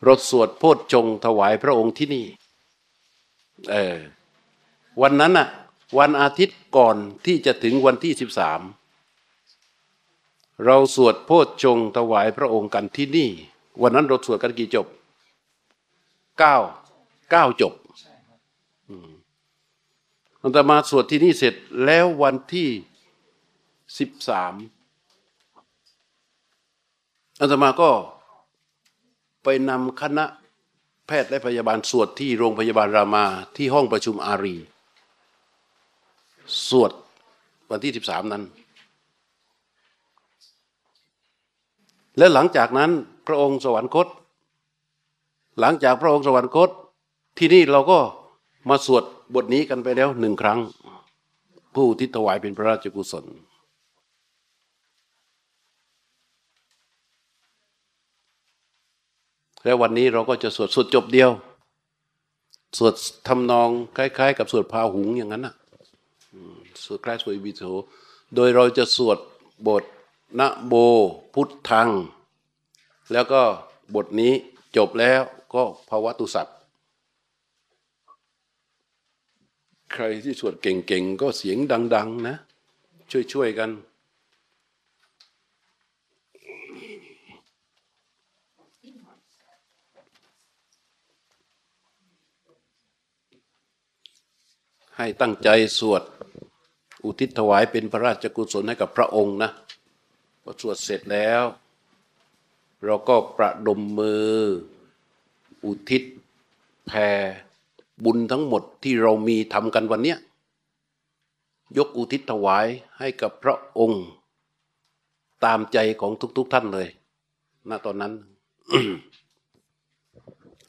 เราสวดโพชฌงถวายพระองค์ที่นี่ เออ วันนั้นน่ะวันอาทิตย์ก่อนที่จะถึงวันที่สิบสามเราสวดโพชฌงถวายพระองค์กันที่นี่ วันนั้นเราสวดกันกี่จบเก้าเก้าจบอันตมาสวดที่นี่เสร็จแล้ววันที่สิบสามอันตมาก็ไปนำคณะแพทย์และพยาบาลสวดที่โรงพยาบาลรามาที่ห้องประชุมอารี สวดวันที่สิบสามนั้น และหลังจากนั้นพระองค์สวรรคต หลังจากพระองค์สวรรคต ที่นี่เราก็มาสวดบทนี้กันไปแล้วหนึ่งครั้ง ผู้ที่ถวายเป็นพระราชกุศล แล้ววันนี้เราก็จะสวดสวดจบเดียว สวดทำนองคล้าย ๆ กับสวดพาหุงอย่างนั้นนะ คล้ายสวดอิบิโสโดยเราจะสวดบทนะโบพุทธัง แล้วก็บทนี้จบแล้วก็ภาวะตุสัตว์ใครที่สวดเก่งๆ ก็เสียงดัง ๆ นะ ช่วยๆกันให้ตั้งใจสวด อุทิศถวายเป็นพระราชกุศลให้กับพระองค์นะพอสวดเสร็จแล้ว เราก็ประดมมืออุทิศแผ่บุญทั้งหมดที่เรามีทำกันวันเนี้ยยกอุทิศถวายให้กับพระองค์ ตามใจของทุก ๆทท่านเลย ณ ตอนนั้น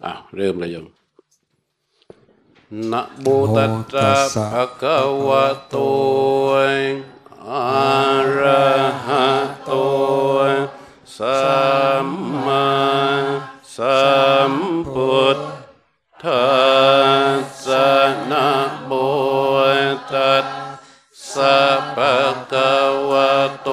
อ้าวเริ่มเลยโยม นะโมตัสสะภะคะวะโตอะระหะโตสัมมาสัมพุทธัสสะนะโมตัสสะภะคะวะโต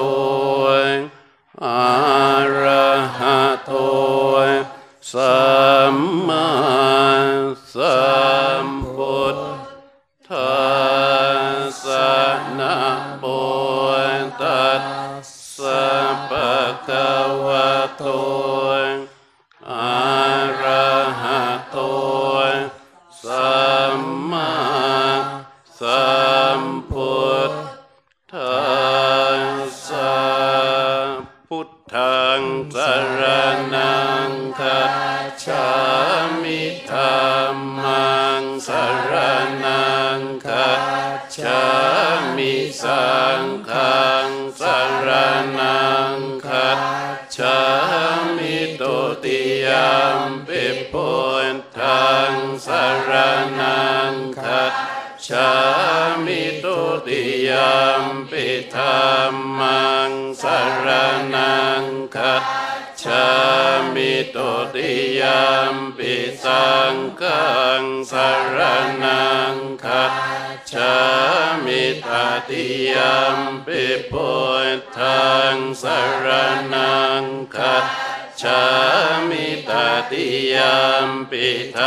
ม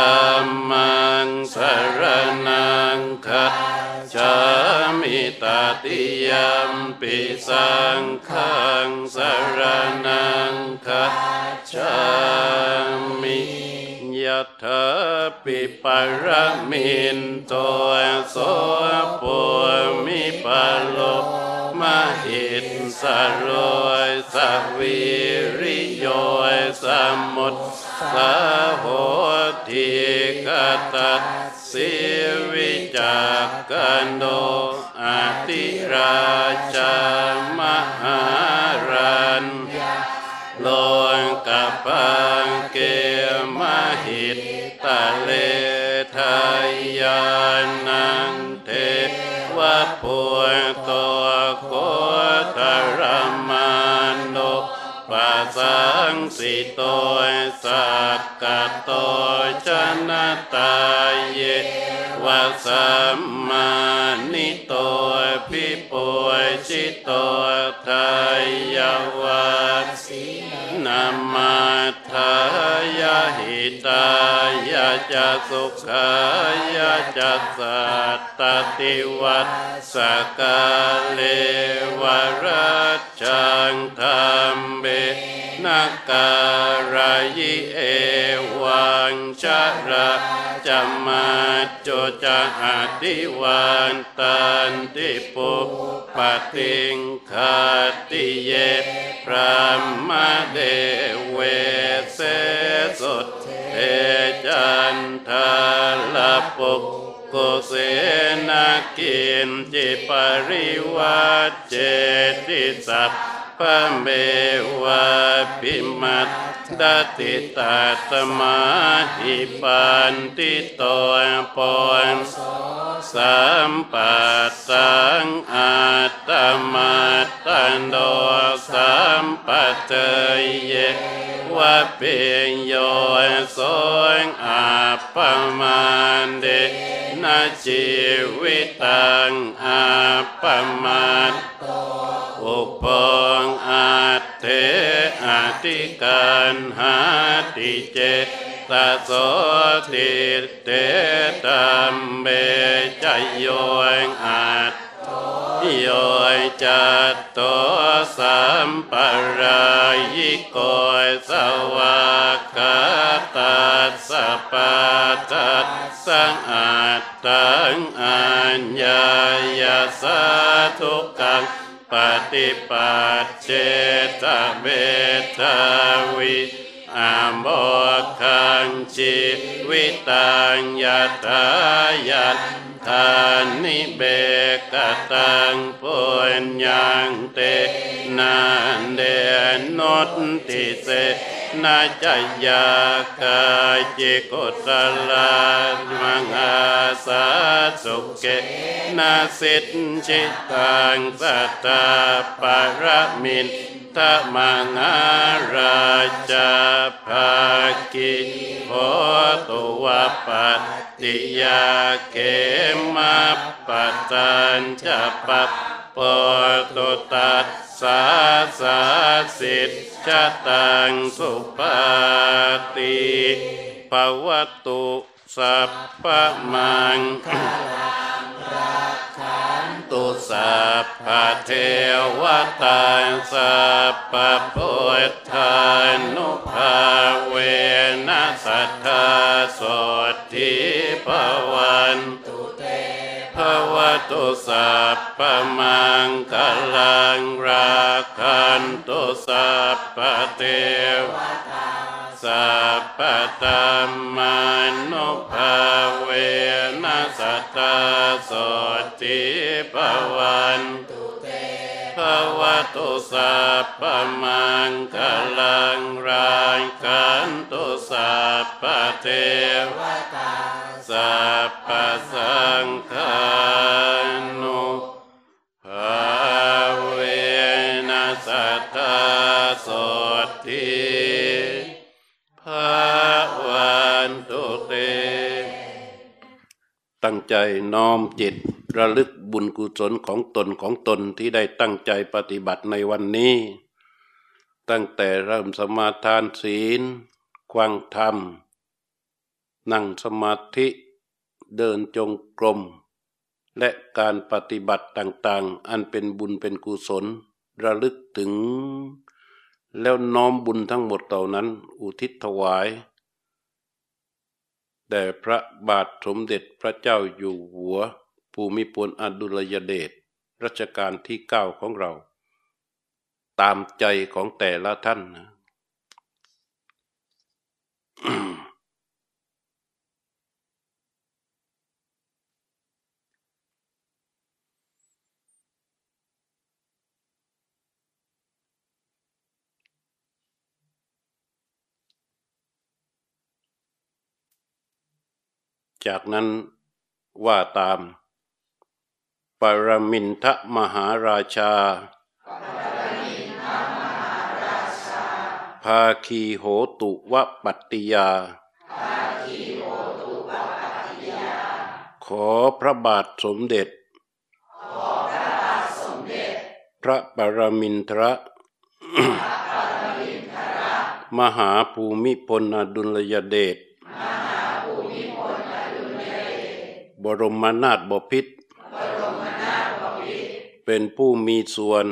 จักกันโดอาติราชามหารันโลงกับปังเกมหิตตะเลทายานังเทวะปุตัวโกตรมันโนปัสสังสิโตสักกะโตชนะตายเย วะสัมมานิโตพิปุชิโตทายวัสินามาทายาหิตายาจะสุขายาจะสัตตติวัตสกาเลวรัจจังธรรมเบนการายิเอ จจะอติวันตันติปุปติงคติเยพระมเดเวเสสุดเทจันทาลปุกกุเสนากินจิปริวัตเจติสัพ พะเมวะปิมัตดติตาตมาหิปันติโตปอนสัมปัสสังอาตมาตันโดสัมปัตเตยเยวะเปญโยสงอาปมาเดนาจิวิตังอาปมาตอุปอ เทอติกันหาติเจตโสติเตตัมเบจโยงอาตโยจัตโตสัมปรายิโกสวากาตัสสะปะตัสสังอาตตังอัญญายสาทุกัง ปฏิปัจเจตเบทาวิอามโมคังจิวิตังยะทายะทานิเบกตังปุญญังเตนันเดนตติเส นาจยากาจิกุตลามังอาสาสุเกนาสิทธิตังสัตตาปรมินทมังอาราชาภากิโหตุวปัตติยาเกมาปัตตัญจปัป ปตุตัสสาสาสิทธิชะตังสุปาติภวตุสัพพมังคารัตุสัพพะเทวตาสัพพะพุทธานุภาเวนัสัทธาโสทิภวันตุ ภวตุสัพพะมังคลังราคันตุสัพพะเทวตาสัพพะธรรมานุภาเวนัสตตาสติภวันตุเตภวตุสัพพะมังคลังรายกันตุสัพพะเทวตา สัพพะสังฆานุภาเวนัสตาโสติภาวันตุเต ตั้งใจน้อมจิตระลึกบุญกุศลของตนของตนที่ได้ตั้งใจปฏิบัติในวันนี้ ตั้งแต่เริ่มสมาทานศีล ควังธรรม นั่งสมาธิเดินจงกรม และการปฏิบัติต่างๆ อันเป็นบุญเป็นกุศล ระลึกถึง แล้วน้อมบุญทั้งหมดเหล่านั้น อุทิศถวายแด่พระบาทสมเด็จพระเจ้าอยู่หัว ภูมิพลอดุลยเดชรัชกาลที่เก้าของเรา ตามใจของแต่ละท่านนะ จากนั้นว่าตาม ปรมินทมหาราชา ภาคีโหตุวปัตติยา ขอพระบาทสมเด็จ พระปรมินทรมหาภูมิพลอดุลยเดช บรมนาถบพิตรเป็นผู้มีส่วน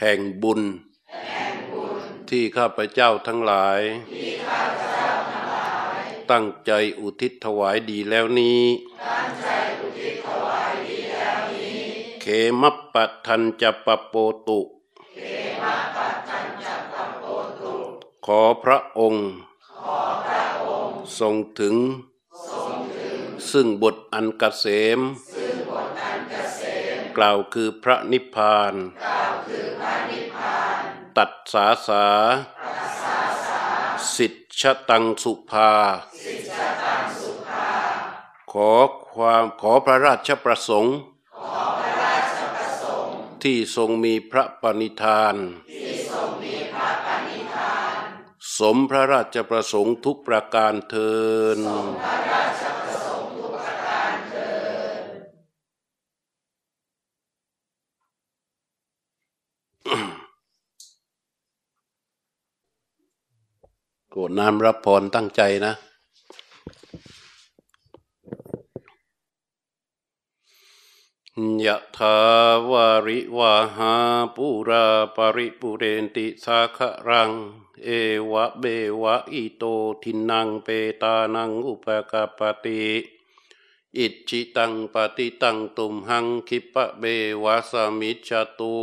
แห่งบุญ ที่ข้าพเจ้าทั้งหลาย ตั้งใจอุทิศถวายดีแล้วนี้ เขมัปปะทันจะปะโปตุ ขอพระองค์ ทรงถึง ซึ่งบทอันกเกษม กล่าวคือพระนิพพาน ตัดสาสา สิทธตังสุภา ขอความขอพระราชประสงค์ ที่ทรงมีพระปณิธาน สมพระราชประสงค์ทุกประการเทิน กรธน้ำรับพรตั้งใจนะ ยะถาวาริวาหาปุราปริปุเรนติสาครัง เอวะเบวะอิโตทินังเปตานังอุปกาปติอิจิตังปฏิตังตุมหังคิปะเบวะสมิจจตุ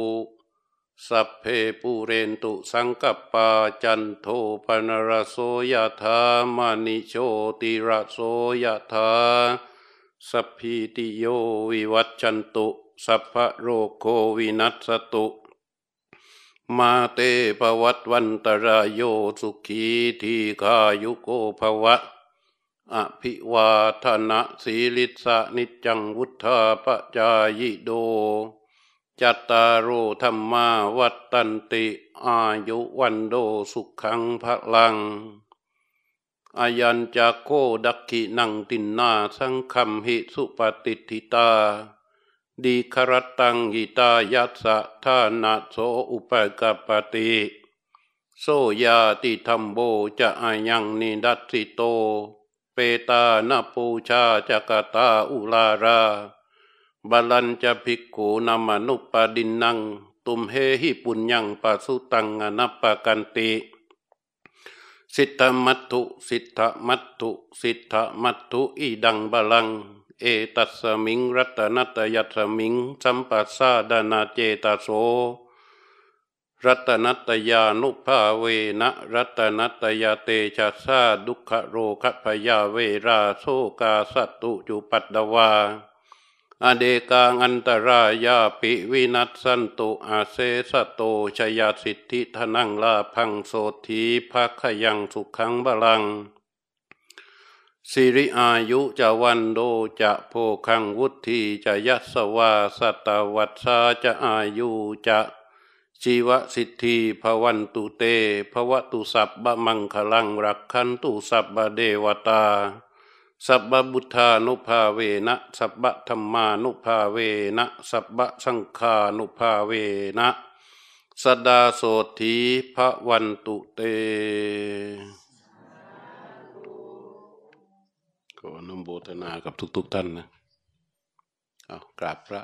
สัพเพปูเรนตุสังกปปาจันโทปนรโสยธามณิโชติระโสยธาสัพพิติโยวิวัจจันตุ สัพพะโรโควินัสตุ มาเตปวัตวันตรายโยสุขีทีคายุโกภวะ อภิวาทนะสีลิสะนิจจังวุธาปจายโด จัตตารโอธรรมาวัตตันติ อายุวันโดสุขังพลัง อายัญจะโคดักขินังตินนาสังคัมหิสุปฏิทิตา ดีครตังหิตายัสสะทานาโสอุปกปปติโสยาติธรรมโบจะอายังนิดัสสิโต เปตานาปูชาจักตาอุลารา บาลัญจะภิกขุนามนุปปดินนัง ตุมเฮหิปุญญังปัสุตังอนัปปกันติสิทธมัตถุสิทธมัตถุสิทธมัตถุอีดังบาลัง เอตัสมิงรัตนัตยัตสมิงสัมปัสสาดานาเจตาโสรัตนัตยานุภาเวนะรัตนัตยาเตชะสาดุขโรคพยาเวราโสกาสัตตุจุปัตตวา อเดกังอันตรายาปิวินัสสันตุอาเซสโตชยาสิทธิทนังลาพังโสธีภคขยังสุขังบาลังสิริอายุจะวันโดจะโพคังวุฒิจะยัสวาสตวัตสาจะอายุจะชีวสิทธิภวันตุเตภวตุสัพบะมังคลังรักขันตุสัพบะเดวตา สัพพบุทธานุภาเวนะสัพพธรรมานุภาเวนะสัพพสังฆานุภาเวนะสดาโสธีพระวันตุเตขอนมโบทนากับทุก ๆ ท่านนะ เอากราบพระ